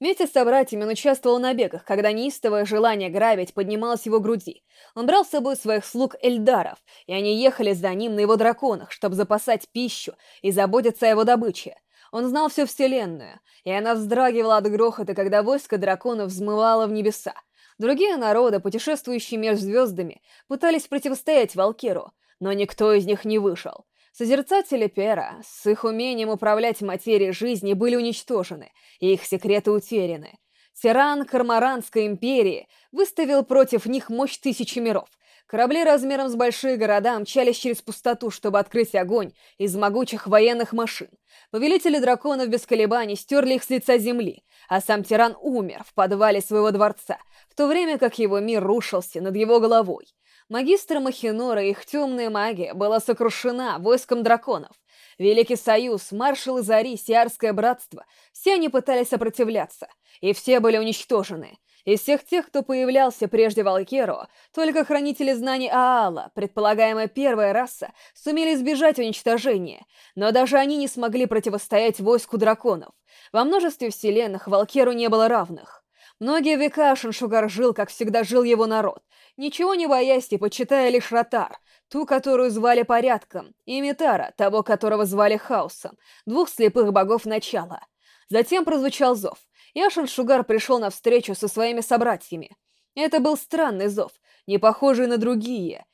Вместе с собратьями он участвовал в набегах, когда неистовое желание грабить поднималось в его груди. Он брал с собой своих слуг Эльдаров, и они ехали за ним на его драконах, чтобы запасать пищу и заботиться о его добыче. Он знал всю Вселенную, и она вздрагивала от грохота, когда войско драконов взмывало в небеса. Другие народы, путешествующие между звездами, пытались противостоять Валкиру, но никто из них не вышел. Созерцатели Пера с их умением управлять материей жизни были уничтожены, и их секреты утеряны. Тиран Кармаранской империи выставил против них мощь тысячи миров, Корабли размером с большие города мчались через пустоту, чтобы открыть огонь из могучих военных машин. Повелители драконов без колебаний стерли их с лица земли, а сам тиран умер в подвале своего дворца, в то время как его мир рушился над его головой. Магистр Махинора и их темная магия была сокрушена войском драконов. Великий Союз, маршалы Зари, Сиарское братство — все они пытались сопротивляться, и все были уничтожены — из всех тех, кто появлялся прежде Валкеру, только хранители знаний Аала, предполагаемая первая раса, сумели избежать уничтожения, но даже они не смогли противостоять войску драконов. Во множестве вселенных Валкеру не было равных. Многие века Шиншугар жил, как всегда жил его народ, ничего не боясь и почитая лишь Ротар, ту, которую звали Порядком, и Митара, того, которого звали Хаосом, двух слепых богов начала. Затем прозвучал зов. Яшин Шугар пришел на встречу со своими собратьями. Это был странный зов, не похожий на другие,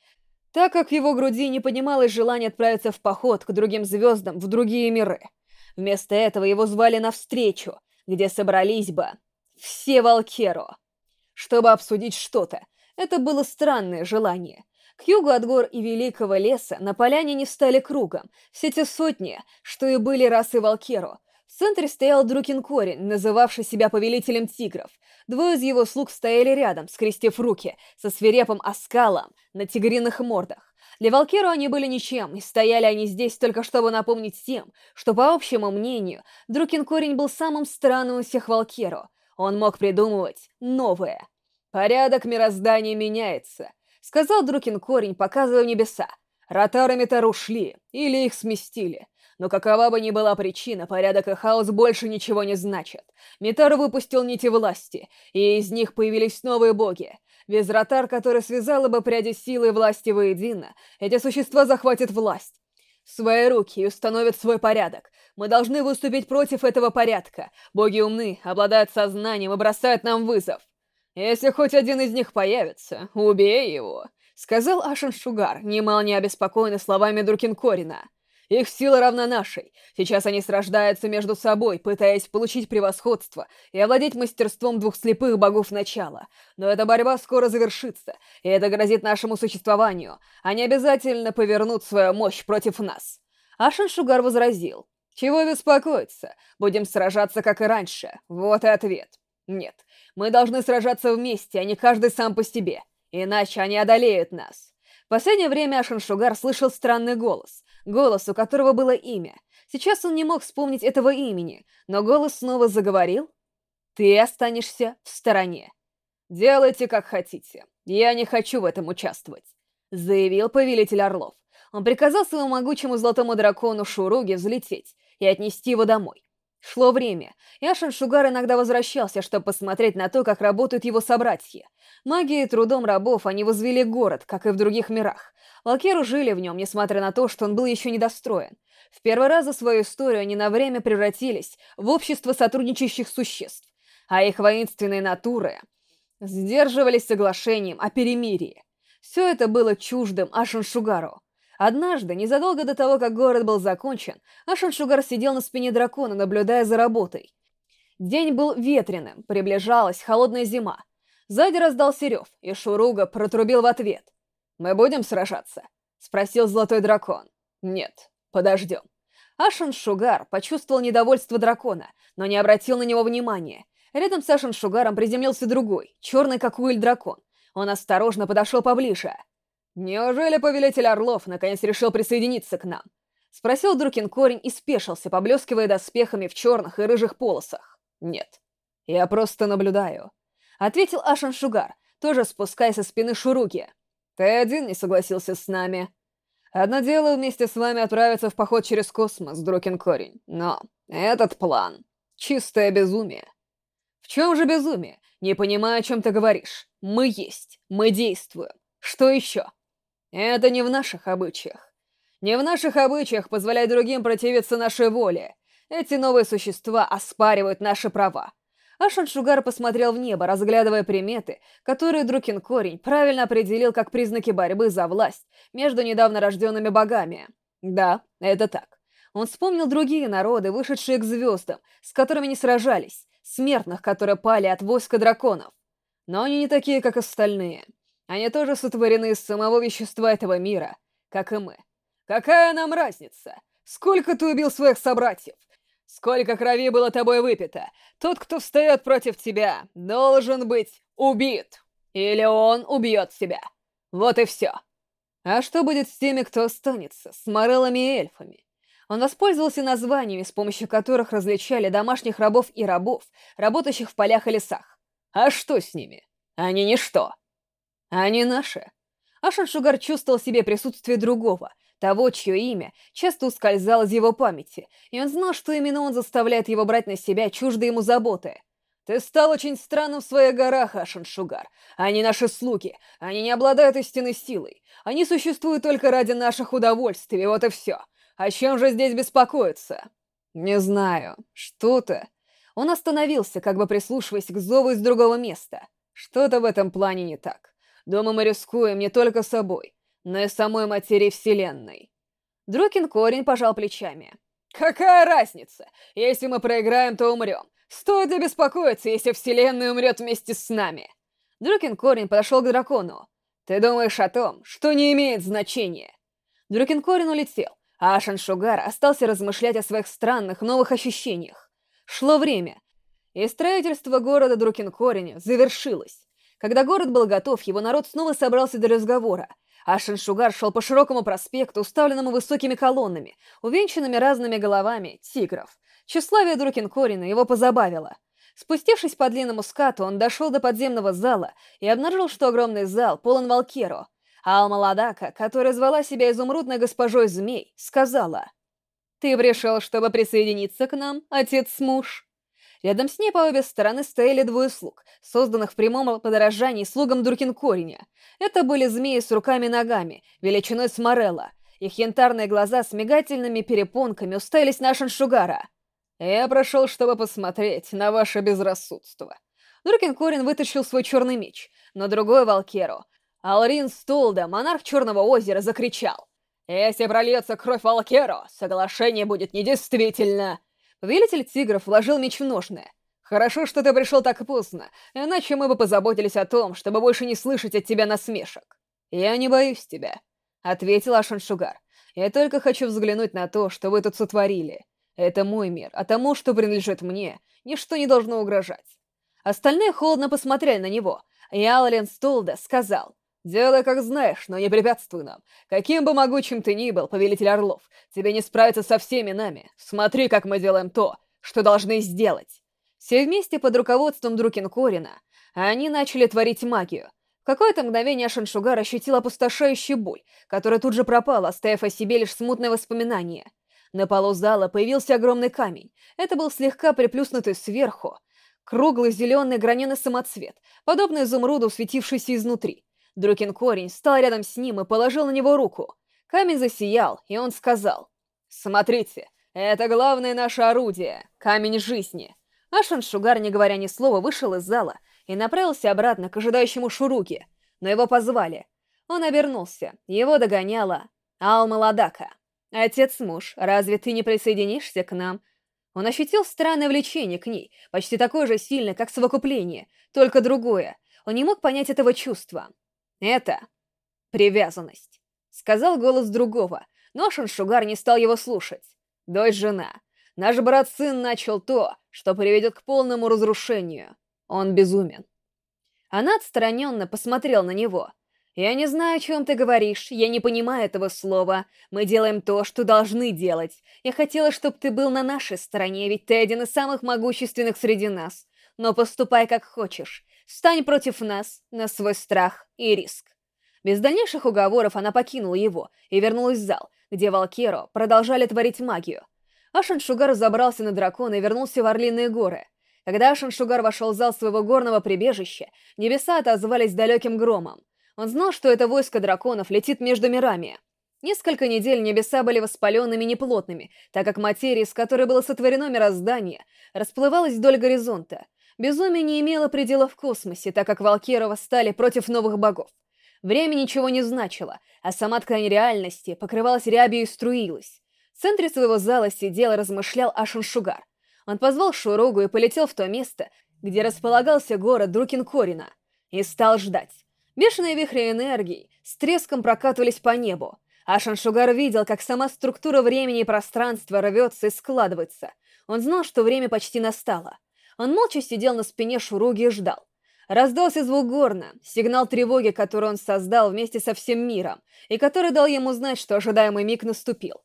так как в его груди не поднималось желание отправиться в поход к другим звездам в другие миры. Вместо этого его звали на встречу, где собрались бы все Валкеро, чтобы обсудить что-то. Это было странное желание. К югу от гор и великого леса на поляне не стали кругом, все те сотни, что и были расы Валкеро, в центре стоял Друкин Корин, называвший себя повелителем тигров. Двое из его слуг стояли рядом, скрестив руки, со свирепым оскалом на тигриных мордах. Для Валкиру они были ничем, и стояли они здесь только чтобы напомнить всем, что, по общему мнению, Друкин Корень был самым странным из всех Валкиру. Он мог придумывать новое. «Порядок мироздания меняется», — сказал Друкин Корень, показывая небеса. Ротары Метар ушли, или их сместили. Но какова бы ни была причина, порядок и хаос больше ничего не значат. Митар выпустил нити власти, и из них появились новые боги. Без ротар, который связала бы пряди силы и власти воедино, эти существа захватят власть. Свои руки и установят свой порядок. Мы должны выступить против этого порядка. Боги умны, обладают сознанием и бросают нам вызов. Если хоть один из них появится, убей его, — сказал Ашен Шугар, немало не обеспокоенный словами Друкинкорина. Их сила равна нашей. Сейчас они сражаются между собой, пытаясь получить превосходство и овладеть мастерством двух слепых богов начала. Но эта борьба скоро завершится, и это грозит нашему существованию. Они обязательно повернут свою мощь против нас. Ашин Шугар возразил. Чего беспокоиться? Будем сражаться, как и раньше. Вот и ответ. Нет, мы должны сражаться вместе, а не каждый сам по себе. Иначе они одолеют нас. В последнее время Ашин Шугар слышал странный голос голос, у которого было имя. Сейчас он не мог вспомнить этого имени, но голос снова заговорил. «Ты останешься в стороне. Делайте, как хотите. Я не хочу в этом участвовать», — заявил повелитель Орлов. Он приказал своему могучему золотому дракону Шуруге взлететь и отнести его домой. Шло время, и Ашин Шугар иногда возвращался, чтобы посмотреть на то, как работают его собратья. Магией и трудом рабов они возвели город, как и в других мирах. Лакеру жили в нем, несмотря на то, что он был еще недостроен. В первый раз за свою историю они на время превратились в общество сотрудничающих существ, а их воинственные натуры сдерживались соглашением о перемирии. Все это было чуждым Ашин Шугару. Однажды, незадолго до того, как город был закончен, Ашан Шугар сидел на спине дракона, наблюдая за работой. День был ветреным, приближалась холодная зима. Сзади раздался рев, и Шуруга протрубил в ответ. «Мы будем сражаться?» — спросил Золотой Дракон. «Нет, подождем». Ашан Шугар почувствовал недовольство дракона, но не обратил на него внимания. Рядом с Ашан Шугаром приземлился другой, черный как уиль дракон. Он осторожно подошел поближе. «Неужели повелитель Орлов наконец решил присоединиться к нам?» Спросил Друкин корень и спешился, поблескивая доспехами в черных и рыжих полосах. «Нет, я просто наблюдаю», — ответил Ашан Шугар, тоже спускаясь со спины Шуруки. «Ты один не согласился с нами. Одно дело вместе с вами отправиться в поход через космос, Друкин корень, но этот план — чистое безумие». «В чем же безумие? Не понимаю, о чем ты говоришь. Мы есть, мы действуем. Что еще?» Это не в наших обычаях. Не в наших обычаях позволять другим противиться нашей воле. Эти новые существа оспаривают наши права. Ашан Шугар посмотрел в небо, разглядывая приметы, которые Друкин Корень правильно определил как признаки борьбы за власть между недавно рожденными богами. Да, это так. Он вспомнил другие народы, вышедшие к звездам, с которыми не сражались, смертных, которые пали от войска драконов. Но они не такие, как остальные. Они тоже сотворены из самого вещества этого мира, как и мы. Какая нам разница? Сколько ты убил своих собратьев? Сколько крови было тобой выпито? Тот, кто встает против тебя, должен быть убит. Или он убьет себя. Вот и все. А что будет с теми, кто останется, с морелами и эльфами? Он воспользовался названиями, с помощью которых различали домашних рабов и рабов, работающих в полях и лесах. А что с ними? Они ничто. Они наши. Ашан Шугар чувствовал в себе присутствие другого, того, чье имя часто ускользало из его памяти, и он знал, что именно он заставляет его брать на себя чуждые ему заботы. «Ты стал очень странным в своих горах, Ашан Шугар. Они наши слуги, они не обладают истинной силой. Они существуют только ради наших удовольствий, вот и все. О чем же здесь беспокоиться?» «Не знаю. Что-то...» Он остановился, как бы прислушиваясь к зову из другого места. Что-то в этом плане не так. Дома мы рискуем не только собой, но и самой материей Вселенной. Друкин корень пожал плечами. Какая разница? Если мы проиграем, то умрем. Стоит ли беспокоиться, если Вселенная умрет вместе с нами? Друкин корень подошел к дракону. Ты думаешь о том, что не имеет значения? Друкин корень улетел, а Ашан Шугар остался размышлять о своих странных новых ощущениях. Шло время, и строительство города Друкин Кореня завершилось. Когда город был готов, его народ снова собрался для разговора. Ашин Шугар шел по широкому проспекту, уставленному высокими колоннами, увенчанными разными головами тигров. Тщеславие Друкинкорина его позабавило. Спустившись по длинному скату, он дошел до подземного зала и обнаружил, что огромный зал полон Валкеро. А Алмаладака, которая звала себя изумрудной госпожой змей, сказала... «Ты пришел, чтобы присоединиться к нам, отец-муж?» Рядом с ней по обе стороны стояли двое слуг, созданных в прямом подорожании слугам Дуркин-Кореня. Это были змеи с руками-ногами, величиной с Морелла. Их янтарные глаза с мигательными перепонками уставились на Шаншугара. «Я прошел, чтобы посмотреть на ваше безрассудство». Дуркин-Корин вытащил свой черный меч, но другой Валкеру. Алрин Стулда, монарх Черного озера, закричал. «Если прольется кровь Валкеро, соглашение будет недействительно!» Повелитель тигров вложил меч в ножны. «Хорошо, что ты пришел так поздно, иначе мы бы позаботились о том, чтобы больше не слышать от тебя насмешек». «Я не боюсь тебя», — ответил Ашаншугар. «Я только хочу взглянуть на то, что вы тут сотворили. Это мой мир, а тому, что принадлежит мне, ничто не должно угрожать». Остальные холодно посмотрели на него, и Аллен Столда сказал... «Делай, как знаешь, но не препятствуй нам. Каким бы могучим ты ни был, повелитель Орлов, тебе не справиться со всеми нами. Смотри, как мы делаем то, что должны сделать». Все вместе под руководством Друкинкорина они начали творить магию. В какое-то мгновение Шаншугар ощутил опустошающую боль, которая тут же пропала, оставив о себе лишь смутное воспоминание. На полу зала появился огромный камень. Это был слегка приплюснутый сверху, круглый зеленый граненый самоцвет, подобный изумруду, светившийся изнутри. Друкин корень стал рядом с ним и положил на него руку. Камень засиял, и он сказал, «Смотрите, это главное наше орудие, камень жизни». Ашан Шугар, не говоря ни слова, вышел из зала и направился обратно к ожидающему Шуруке, но его позвали. Он обернулся, его догоняла Алма Ладака. «Отец-муж, разве ты не присоединишься к нам?» Он ощутил странное влечение к ней, почти такое же сильное, как совокупление, только другое. Он не мог понять этого чувства. Это привязанность, сказал голос другого, но Шаншугар не стал его слушать. Дочь-жена. Наш брат-сын начал то, что приведет к полному разрушению. Он безумен. Она отстраненно посмотрела на него. «Я не знаю, о чем ты говоришь, я не понимаю этого слова. Мы делаем то, что должны делать. Я хотела, чтобы ты был на нашей стороне, ведь ты один из самых могущественных среди нас. Но поступай как хочешь. Стань против нас, на свой страх и риск. Без дальнейших уговоров она покинула его и вернулась в зал, где Валкеро продолжали творить магию. Ашан Шугар забрался на дракона и вернулся в Орлиные горы. Когда Ашан Шугар вошел в зал своего горного прибежища, небеса отозвались далеким громом. Он знал, что это войско драконов летит между мирами. Несколько недель небеса были воспаленными неплотными, так как материя, из которой было сотворено мироздание, расплывалась вдоль горизонта, Безумие не имело предела в космосе, так как Валкирова стали против новых богов. Время ничего не значило, а сама ткань реальности покрывалась рябью и струилась. В центре своего зала сидел и размышлял Ашуншугар. Он позвал Шуругу и полетел в то место, где располагался город Друкинкорина, и стал ждать. Бешеные вихри энергии с треском прокатывались по небу. Ашаншугар видел, как сама структура времени и пространства рвется и складывается. Он знал, что время почти настало. Он молча сидел на спине Шуруги и ждал. Раздался звук горна, сигнал тревоги, который он создал вместе со всем миром, и который дал ему знать, что ожидаемый миг наступил.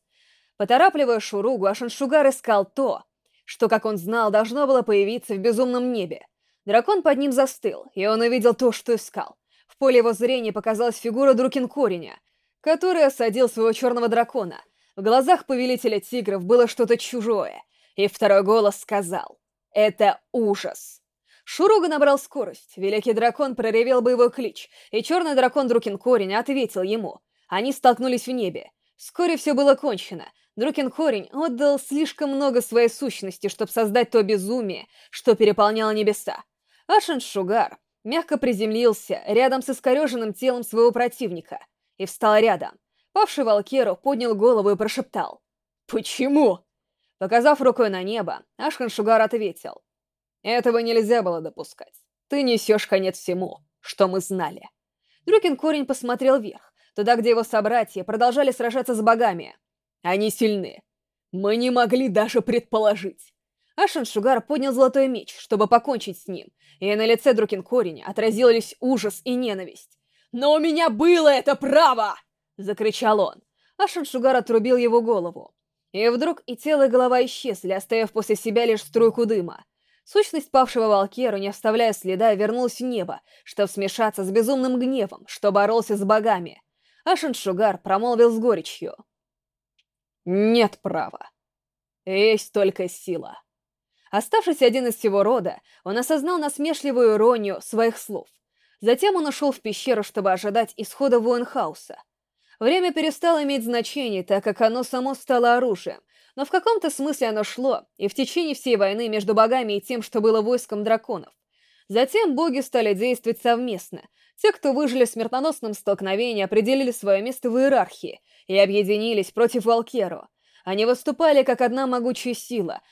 Поторапливая Шуругу, Ашаншугар искал то, что, как он знал, должно было появиться в безумном небе. Дракон под ним застыл, и он увидел то, что искал. В поле его зрения показалась фигура Друкинкореня, который осадил своего черного дракона. В глазах повелителя тигров было что-то чужое, и второй голос сказал это ужас. Шуруга набрал скорость, великий дракон проревел боевой клич, и черный дракон Друкин Корень ответил ему. Они столкнулись в небе. Вскоре все было кончено. Друкин Корень отдал слишком много своей сущности, чтобы создать то безумие, что переполняло небеса. Ашен Шугар мягко приземлился рядом с искореженным телом своего противника и встал рядом. Павший Валкеру поднял голову и прошептал. «Почему?» Показав рукой на небо, Ашхан Шугар ответил. «Этого нельзя было допускать. Ты несешь конец всему, что мы знали». Друкин Корень посмотрел вверх, туда, где его собратья продолжали сражаться с богами. Они сильны. Мы не могли даже предположить. Ашан Шугар поднял золотой меч, чтобы покончить с ним, и на лице Друкин Кореня отразились ужас и ненависть. «Но у меня было это право!» — закричал он. Ашан Шугар отрубил его голову. И вдруг и тело, и голова исчезли, оставив после себя лишь струйку дыма. Сущность павшего Валкеру, не оставляя следа, вернулась в небо, чтобы смешаться с безумным гневом, что боролся с богами. А Шаншугар промолвил с горечью. «Нет права. Есть только сила». Оставшись один из всего рода, он осознал насмешливую иронию своих слов. Затем он ушел в пещеру, чтобы ожидать исхода Военхауса. Время перестало иметь значение, так как оно само стало оружием, но в каком-то смысле оно шло, и в течение всей войны между богами и тем, что было войском драконов. Затем боги стали действовать совместно. Те, кто выжили в смертоносном столкновении, определили свое место в иерархии и объединились против Валкеру. Они выступали как одна могучая сила,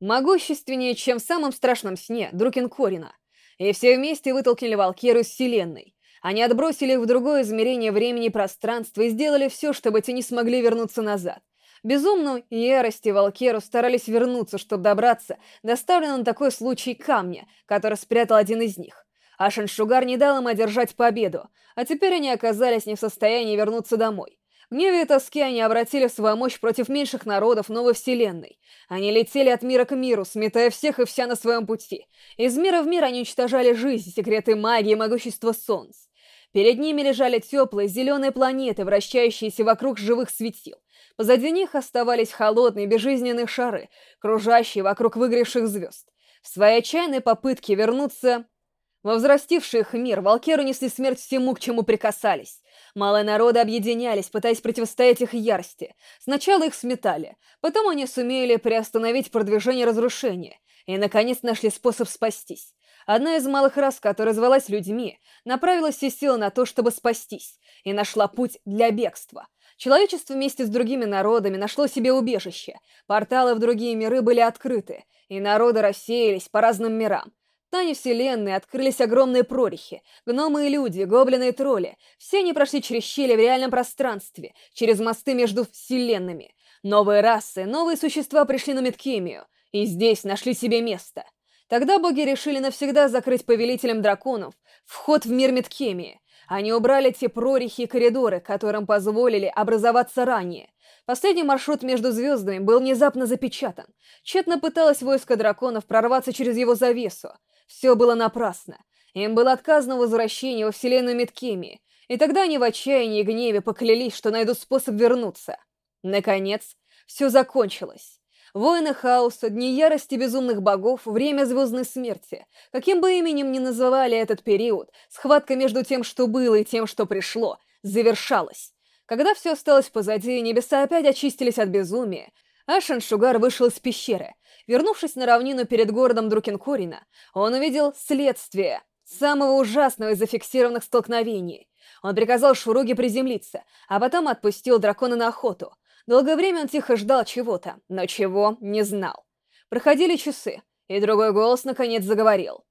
могущественнее, чем в самом страшном сне Друкин Корина. И все вместе вытолкнули Валкеру из Вселенной. Они отбросили их в другое измерение времени и пространства и сделали все, чтобы те не смогли вернуться назад. Безумную ярость и Валкеру старались вернуться, чтобы добраться до на такой случай камня, который спрятал один из них. А Шаншугар не дал им одержать победу, а теперь они оказались не в состоянии вернуться домой. Гневе и тоске они обратили свою мощь против меньших народов новой вселенной. Они летели от мира к миру, сметая всех и вся на своем пути. Из мира в мир они уничтожали жизнь, секреты магии и могущество солнц. Перед ними лежали теплые зеленые планеты, вращающиеся вокруг живых светил. Позади них оставались холодные безжизненные шары, кружащие вокруг выгоревших звезд. В своей отчаянной попытке вернуться во взрастивший их мир, Валкеру несли смерть всему, к чему прикасались. Малые народы объединялись, пытаясь противостоять их ярости. Сначала их сметали, потом они сумели приостановить продвижение разрушения, и, наконец, нашли способ спастись. Одна из малых рас, которая звалась людьми, направила все силы на то, чтобы спастись, и нашла путь для бегства. Человечество вместе с другими народами нашло себе убежище, порталы в другие миры были открыты, и народы рассеялись по разным мирам. В Тане Вселенной открылись огромные прорехи. Гномы и люди, гоблины и тролли. Все они прошли через щели в реальном пространстве, через мосты между вселенными. Новые расы, новые существа пришли на Меткемию, и здесь нашли себе место. Тогда боги решили навсегда закрыть повелителям драконов вход в мир Меткемии, они убрали те прорехи и коридоры, которым позволили образоваться ранее. Последний маршрут между звездами был внезапно запечатан. Тщетно пыталось войско драконов прорваться через его завесу. Все было напрасно. Им было отказано возвращение во вселенную Меткемии, и тогда они в отчаянии и гневе поклялись, что найдут способ вернуться. Наконец, все закончилось. Воины хаоса, дни ярости безумных богов, время звездной смерти. Каким бы именем ни называли этот период, схватка между тем, что было, и тем, что пришло, завершалась. Когда все осталось позади, небеса опять очистились от безумия, Ашен Шугар вышел из пещеры. Вернувшись на равнину перед городом Друкенкорина, он увидел следствие самого ужасного из зафиксированных столкновений. Он приказал Шуруге приземлиться, а потом отпустил дракона на охоту. Долгое время он тихо ждал чего-то, но чего не знал. Проходили часы, и другой голос наконец заговорил.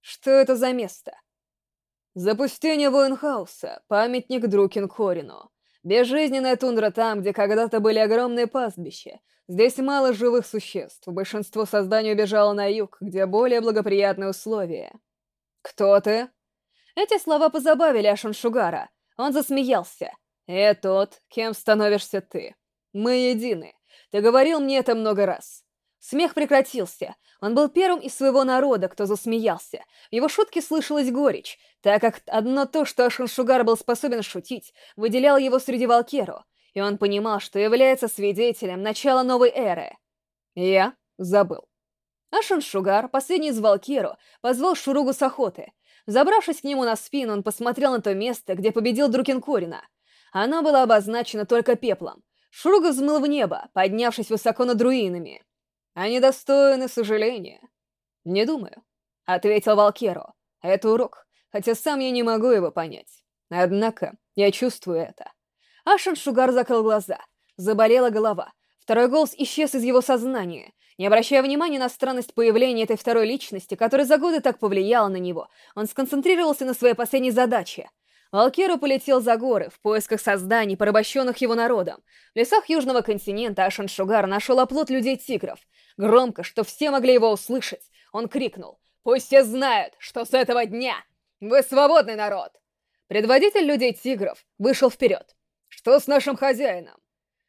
Что это за место? Запустение Военхауса, памятник Друкин Корину. Безжизненная тундра там, где когда-то были огромные пастбища. Здесь мало живых существ, большинство созданий убежало на юг, где более благоприятные условия. «Кто ты?» Эти слова позабавили Ашаншугара. Он засмеялся. «И тот, кем становишься ты». Мы едины. Ты говорил мне это много раз. Смех прекратился. Он был первым из своего народа, кто засмеялся. В его шутке слышалась горечь, так как одно то, что Ашиншугар был способен шутить, выделяло его среди Валкеру, и он понимал, что является свидетелем начала новой эры. Я забыл. Ашиншугар, последний из Валкеру, позвал Шуругу с охоты. Забравшись к нему на спину, он посмотрел на то место, где победил Друкинкорина. Оно было обозначено только пеплом. Шруга взмыл в небо, поднявшись высоко над руинами. «Они достойны сожаления». «Не думаю», — ответил Валкеро. «Это урок, хотя сам я не могу его понять. Однако я чувствую это». Ашен Шугар закрыл глаза. Заболела голова. Второй голос исчез из его сознания. Не обращая внимания на странность появления этой второй личности, которая за годы так повлияла на него, он сконцентрировался на своей последней задаче Алкеру полетел за горы в поисках созданий, порабощенных его народом. В лесах южного континента Ашаншугар нашел оплот людей-тигров. Громко, что все могли его услышать, он крикнул «Пусть все знают, что с этого дня вы свободный народ!» Предводитель людей-тигров вышел вперед. «Что с нашим хозяином?»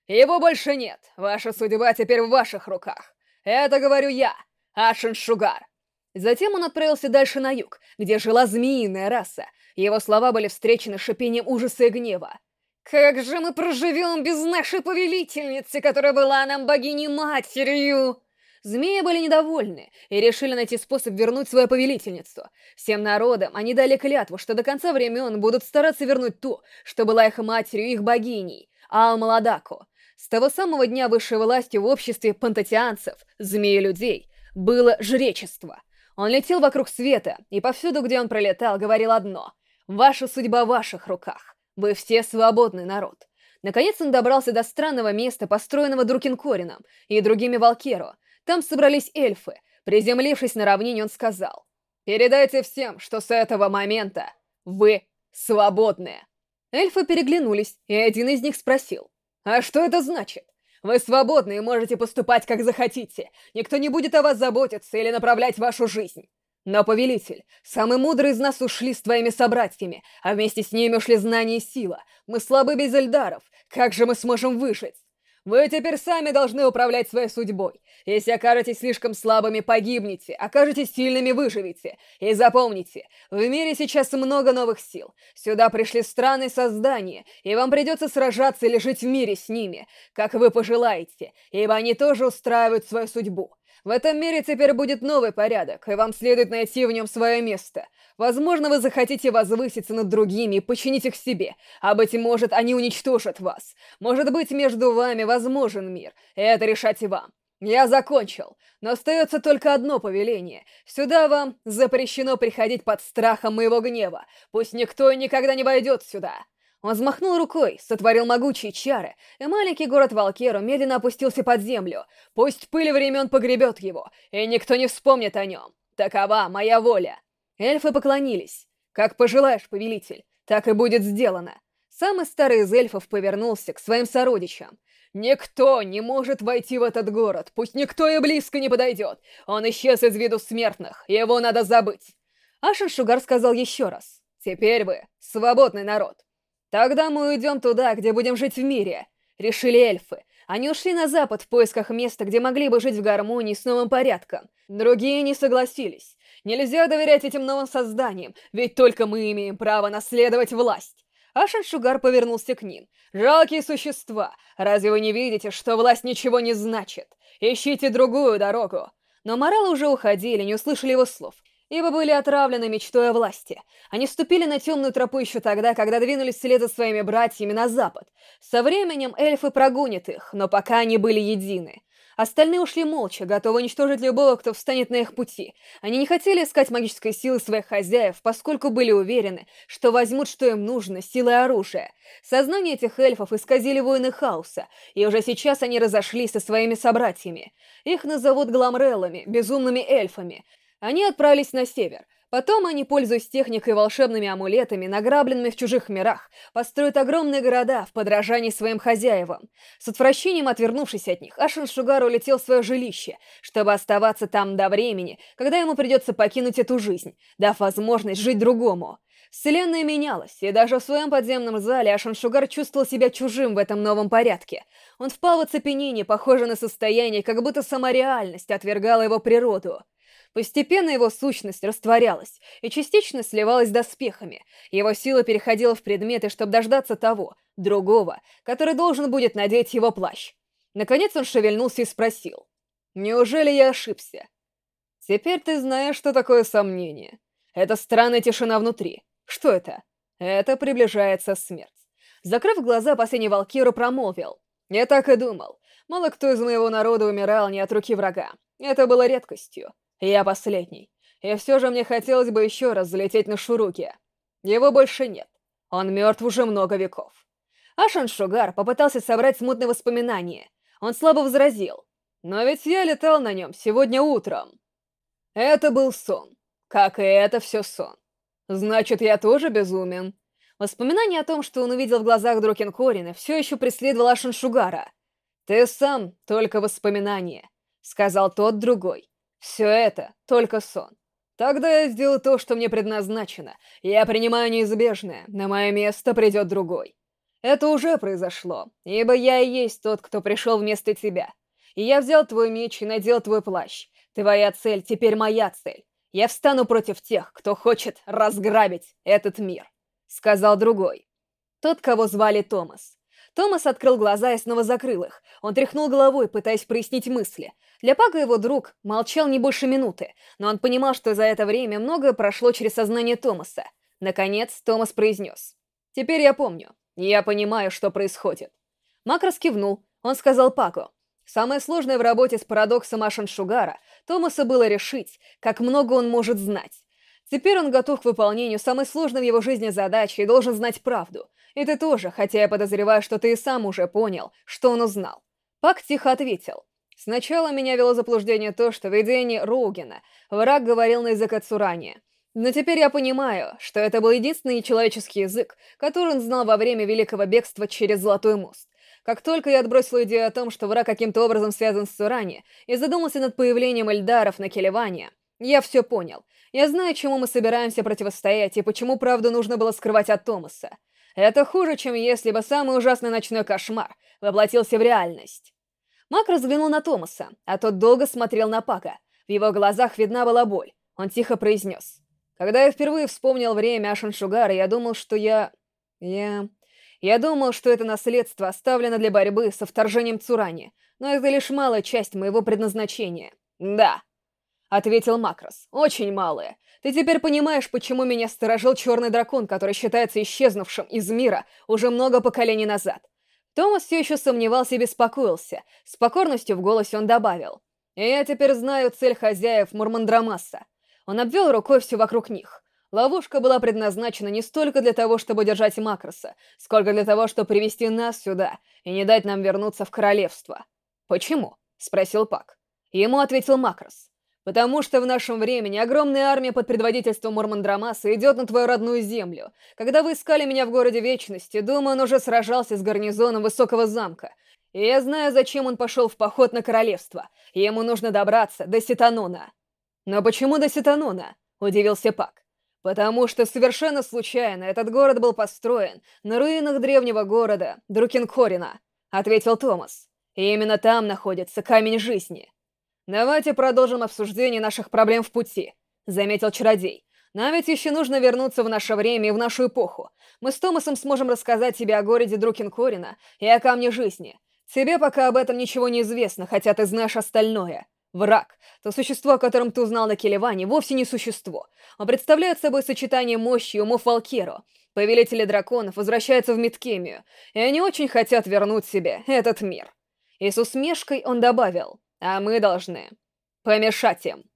«Его больше нет. Ваша судьба теперь в ваших руках. Это говорю я, Ашаншугар. Затем он отправился дальше на юг, где жила змеиная раса, его слова были встречены шипением ужаса и гнева. «Как же мы проживем без нашей повелительницы, которая была нам богиней-матерью?» Змеи были недовольны и решили найти способ вернуть свою повелительницу. Всем народам они дали клятву, что до конца времен будут стараться вернуть ту, что была их матерью их богиней, Ал-Маладаку. С того самого дня высшей власти в обществе пантатианцев, змеи-людей, было жречество. Он летел вокруг света, и повсюду, где он пролетал, говорил одно «Ваша судьба в ваших руках. Вы все свободный народ». Наконец он добрался до странного места, построенного Друкинкорином и другими Валкеро. Там собрались эльфы. Приземлившись на равнине, он сказал, «Передайте всем, что с этого момента вы свободны». Эльфы переглянулись, и один из них спросил, «А что это значит? Вы свободны и можете поступать, как захотите. Никто не будет о вас заботиться или направлять вашу жизнь. Но, повелитель, самые мудрые из нас ушли с твоими собратьями, а вместе с ними ушли знания и сила. Мы слабы без эльдаров. Как же мы сможем выжить? Вы теперь сами должны управлять своей судьбой. Если окажетесь слишком слабыми, погибнете, окажетесь сильными, выживете. И запомните, в мире сейчас много новых сил. Сюда пришли странные создания, и вам придется сражаться или жить в мире с ними, как вы пожелаете, ибо они тоже устраивают свою судьбу. В этом мире теперь будет новый порядок, и вам следует найти в нем свое место. Возможно, вы захотите возвыситься над другими и починить их себе, а, быть может, они уничтожат вас. Может быть, между вами возможен мир, и это решать вам. Я закончил, но остается только одно повеление. Сюда вам запрещено приходить под страхом моего гнева. Пусть никто и никогда не войдет сюда. Он взмахнул рукой, сотворил могучие чары, и маленький город Валкеру медленно опустился под землю. Пусть пыль времен погребет его, и никто не вспомнит о нем. Такова моя воля. Эльфы поклонились. Как пожелаешь, повелитель, так и будет сделано. Самый старый из эльфов повернулся к своим сородичам. «Никто не может войти в этот город, пусть никто и близко не подойдет. Он исчез из виду смертных, его надо забыть». Ашин Шугар сказал еще раз. «Теперь вы свободный народ. «Тогда мы уйдем туда, где будем жить в мире», — решили эльфы. Они ушли на запад в поисках места, где могли бы жить в гармонии с новым порядком. Другие не согласились. Нельзя доверять этим новым созданиям, ведь только мы имеем право наследовать власть. Ашан Шугар повернулся к ним. «Жалкие существа! Разве вы не видите, что власть ничего не значит? Ищите другую дорогу!» Но моралы уже уходили, не услышали его слов ибо были отравлены мечтой о власти. Они ступили на темную тропу еще тогда, когда двинулись вслед за своими братьями на запад. Со временем эльфы прогонят их, но пока они были едины. Остальные ушли молча, готовы уничтожить любого, кто встанет на их пути. Они не хотели искать магической силы своих хозяев, поскольку были уверены, что возьмут, что им нужно, силой оружия. Сознание этих эльфов исказили воины хаоса, и уже сейчас они разошлись со своими собратьями. Их назовут гламреллами, безумными эльфами, они отправились на север. Потом они, пользуясь техникой и волшебными амулетами, награбленными в чужих мирах, построят огромные города в подражании своим хозяевам. С отвращением отвернувшись от них, Ашин Шугар улетел в свое жилище, чтобы оставаться там до времени, когда ему придется покинуть эту жизнь, дав возможность жить другому. Вселенная менялась, и даже в своем подземном зале Ашан Шугар чувствовал себя чужим в этом новом порядке. Он впал в оцепенение, похожее на состояние, как будто сама реальность отвергала его природу. Постепенно его сущность растворялась и частично сливалась доспехами. Его сила переходила в предметы, чтобы дождаться того, другого, который должен будет надеть его плащ. Наконец он шевельнулся и спросил. «Неужели я ошибся?» «Теперь ты знаешь, что такое сомнение. Это странная тишина внутри. Что это?» «Это приближается смерть». Закрыв глаза, последний Валкиру промолвил. «Я так и думал. Мало кто из моего народа умирал не от руки врага. Это было редкостью. Я последний. И все же мне хотелось бы еще раз залететь на Шуруке. Его больше нет. Он мертв уже много веков. Ашан Шугар попытался собрать смутные воспоминания. Он слабо возразил. Но ведь я летал на нем сегодня утром. Это был сон. Как и это все сон. Значит, я тоже безумен. Воспоминание о том, что он увидел в глазах Друкен Корина, все еще преследовало Ашан Шугара. «Ты сам только воспоминание», — сказал тот другой. Все это только сон. Тогда я сделаю то, что мне предназначено. Я принимаю неизбежное, на мое место придет другой. Это уже произошло, ибо я и есть тот, кто пришел вместо тебя. И я взял твой меч и надел твой плащ. Твоя цель теперь моя цель. Я встану против тех, кто хочет разграбить этот мир», — сказал другой. Тот, кого звали Томас. Томас открыл глаза и снова закрыл их. Он тряхнул головой, пытаясь прояснить мысли. Для Пака его друг молчал не больше минуты, но он понимал, что за это время многое прошло через сознание Томаса. Наконец, Томас произнес. «Теперь я помню. Я понимаю, что происходит». Макрос кивнул. Он сказал Паку. Самое сложное в работе с парадоксом Ашен Шугара Томаса было решить, как много он может знать. Теперь он готов к выполнению самой сложной в его жизни задачи и должен знать правду. Ты тоже, хотя я подозреваю, что ты и сам уже понял, что он узнал. Пак тихо ответил. Сначала меня вело заблуждение то, что в видении Роугена враг говорил на язык Ацурани. Но теперь я понимаю, что это был единственный человеческий язык, который он знал во время Великого Бегства через Золотой мост. Как только я отбросил идею о том, что враг каким-то образом связан с Цурани, и задумался над появлением Эльдаров на Келеване, я все понял. Я знаю, чему мы собираемся противостоять, и почему правду нужно было скрывать от Томаса. Это хуже, чем если бы самый ужасный ночной кошмар воплотился в реальность. Мак разглянул на Томаса, а тот долго смотрел на Пака. В его глазах видна была боль. Он тихо произнес. «Когда я впервые вспомнил время Ашаншугара, я думал, что я... я... Я думал, что это наследство оставлено для борьбы со вторжением Цурани, но это лишь малая часть моего предназначения. Да, ответил Макрос. Очень малая. Ты теперь понимаешь, почему меня сторожил черный дракон, который считается исчезнувшим из мира уже много поколений назад. Томас все еще сомневался и беспокоился. С покорностью в голосе он добавил. «Я теперь знаю цель хозяев Мурмандрамаса». Он обвел рукой все вокруг них. Ловушка была предназначена не столько для того, чтобы держать Макроса, сколько для того, чтобы привести нас сюда и не дать нам вернуться в королевство. «Почему?» — спросил Пак. Ему ответил Макрос. «Потому что в нашем времени огромная армия под предводительством Мурмандрамаса идет на твою родную землю. Когда вы искали меня в Городе Вечности, думаю, он уже сражался с гарнизоном Высокого замка. И я знаю, зачем он пошел в поход на королевство. Ему нужно добраться до Ситанона». «Но почему до Ситанона?» — удивился Пак. Потому что совершенно случайно этот город был построен на руинах древнего города Друкинкорина, ответил Томас. И именно там находится камень жизни. Давайте продолжим обсуждение наших проблем в пути, заметил чародей. Нам ведь еще нужно вернуться в наше время и в нашу эпоху. Мы с Томасом сможем рассказать тебе о городе Друкинкорина и о камне жизни. Тебе пока об этом ничего не известно, хотя ты знаешь остальное. Враг, то существо, о котором ты узнал на Келеване, вовсе не существо. Он представляет собой сочетание мощи и умов Валкеро. Повелители драконов возвращаются в Миткемию, и они очень хотят вернуть себе этот мир. И с усмешкой он добавил, а мы должны помешать им.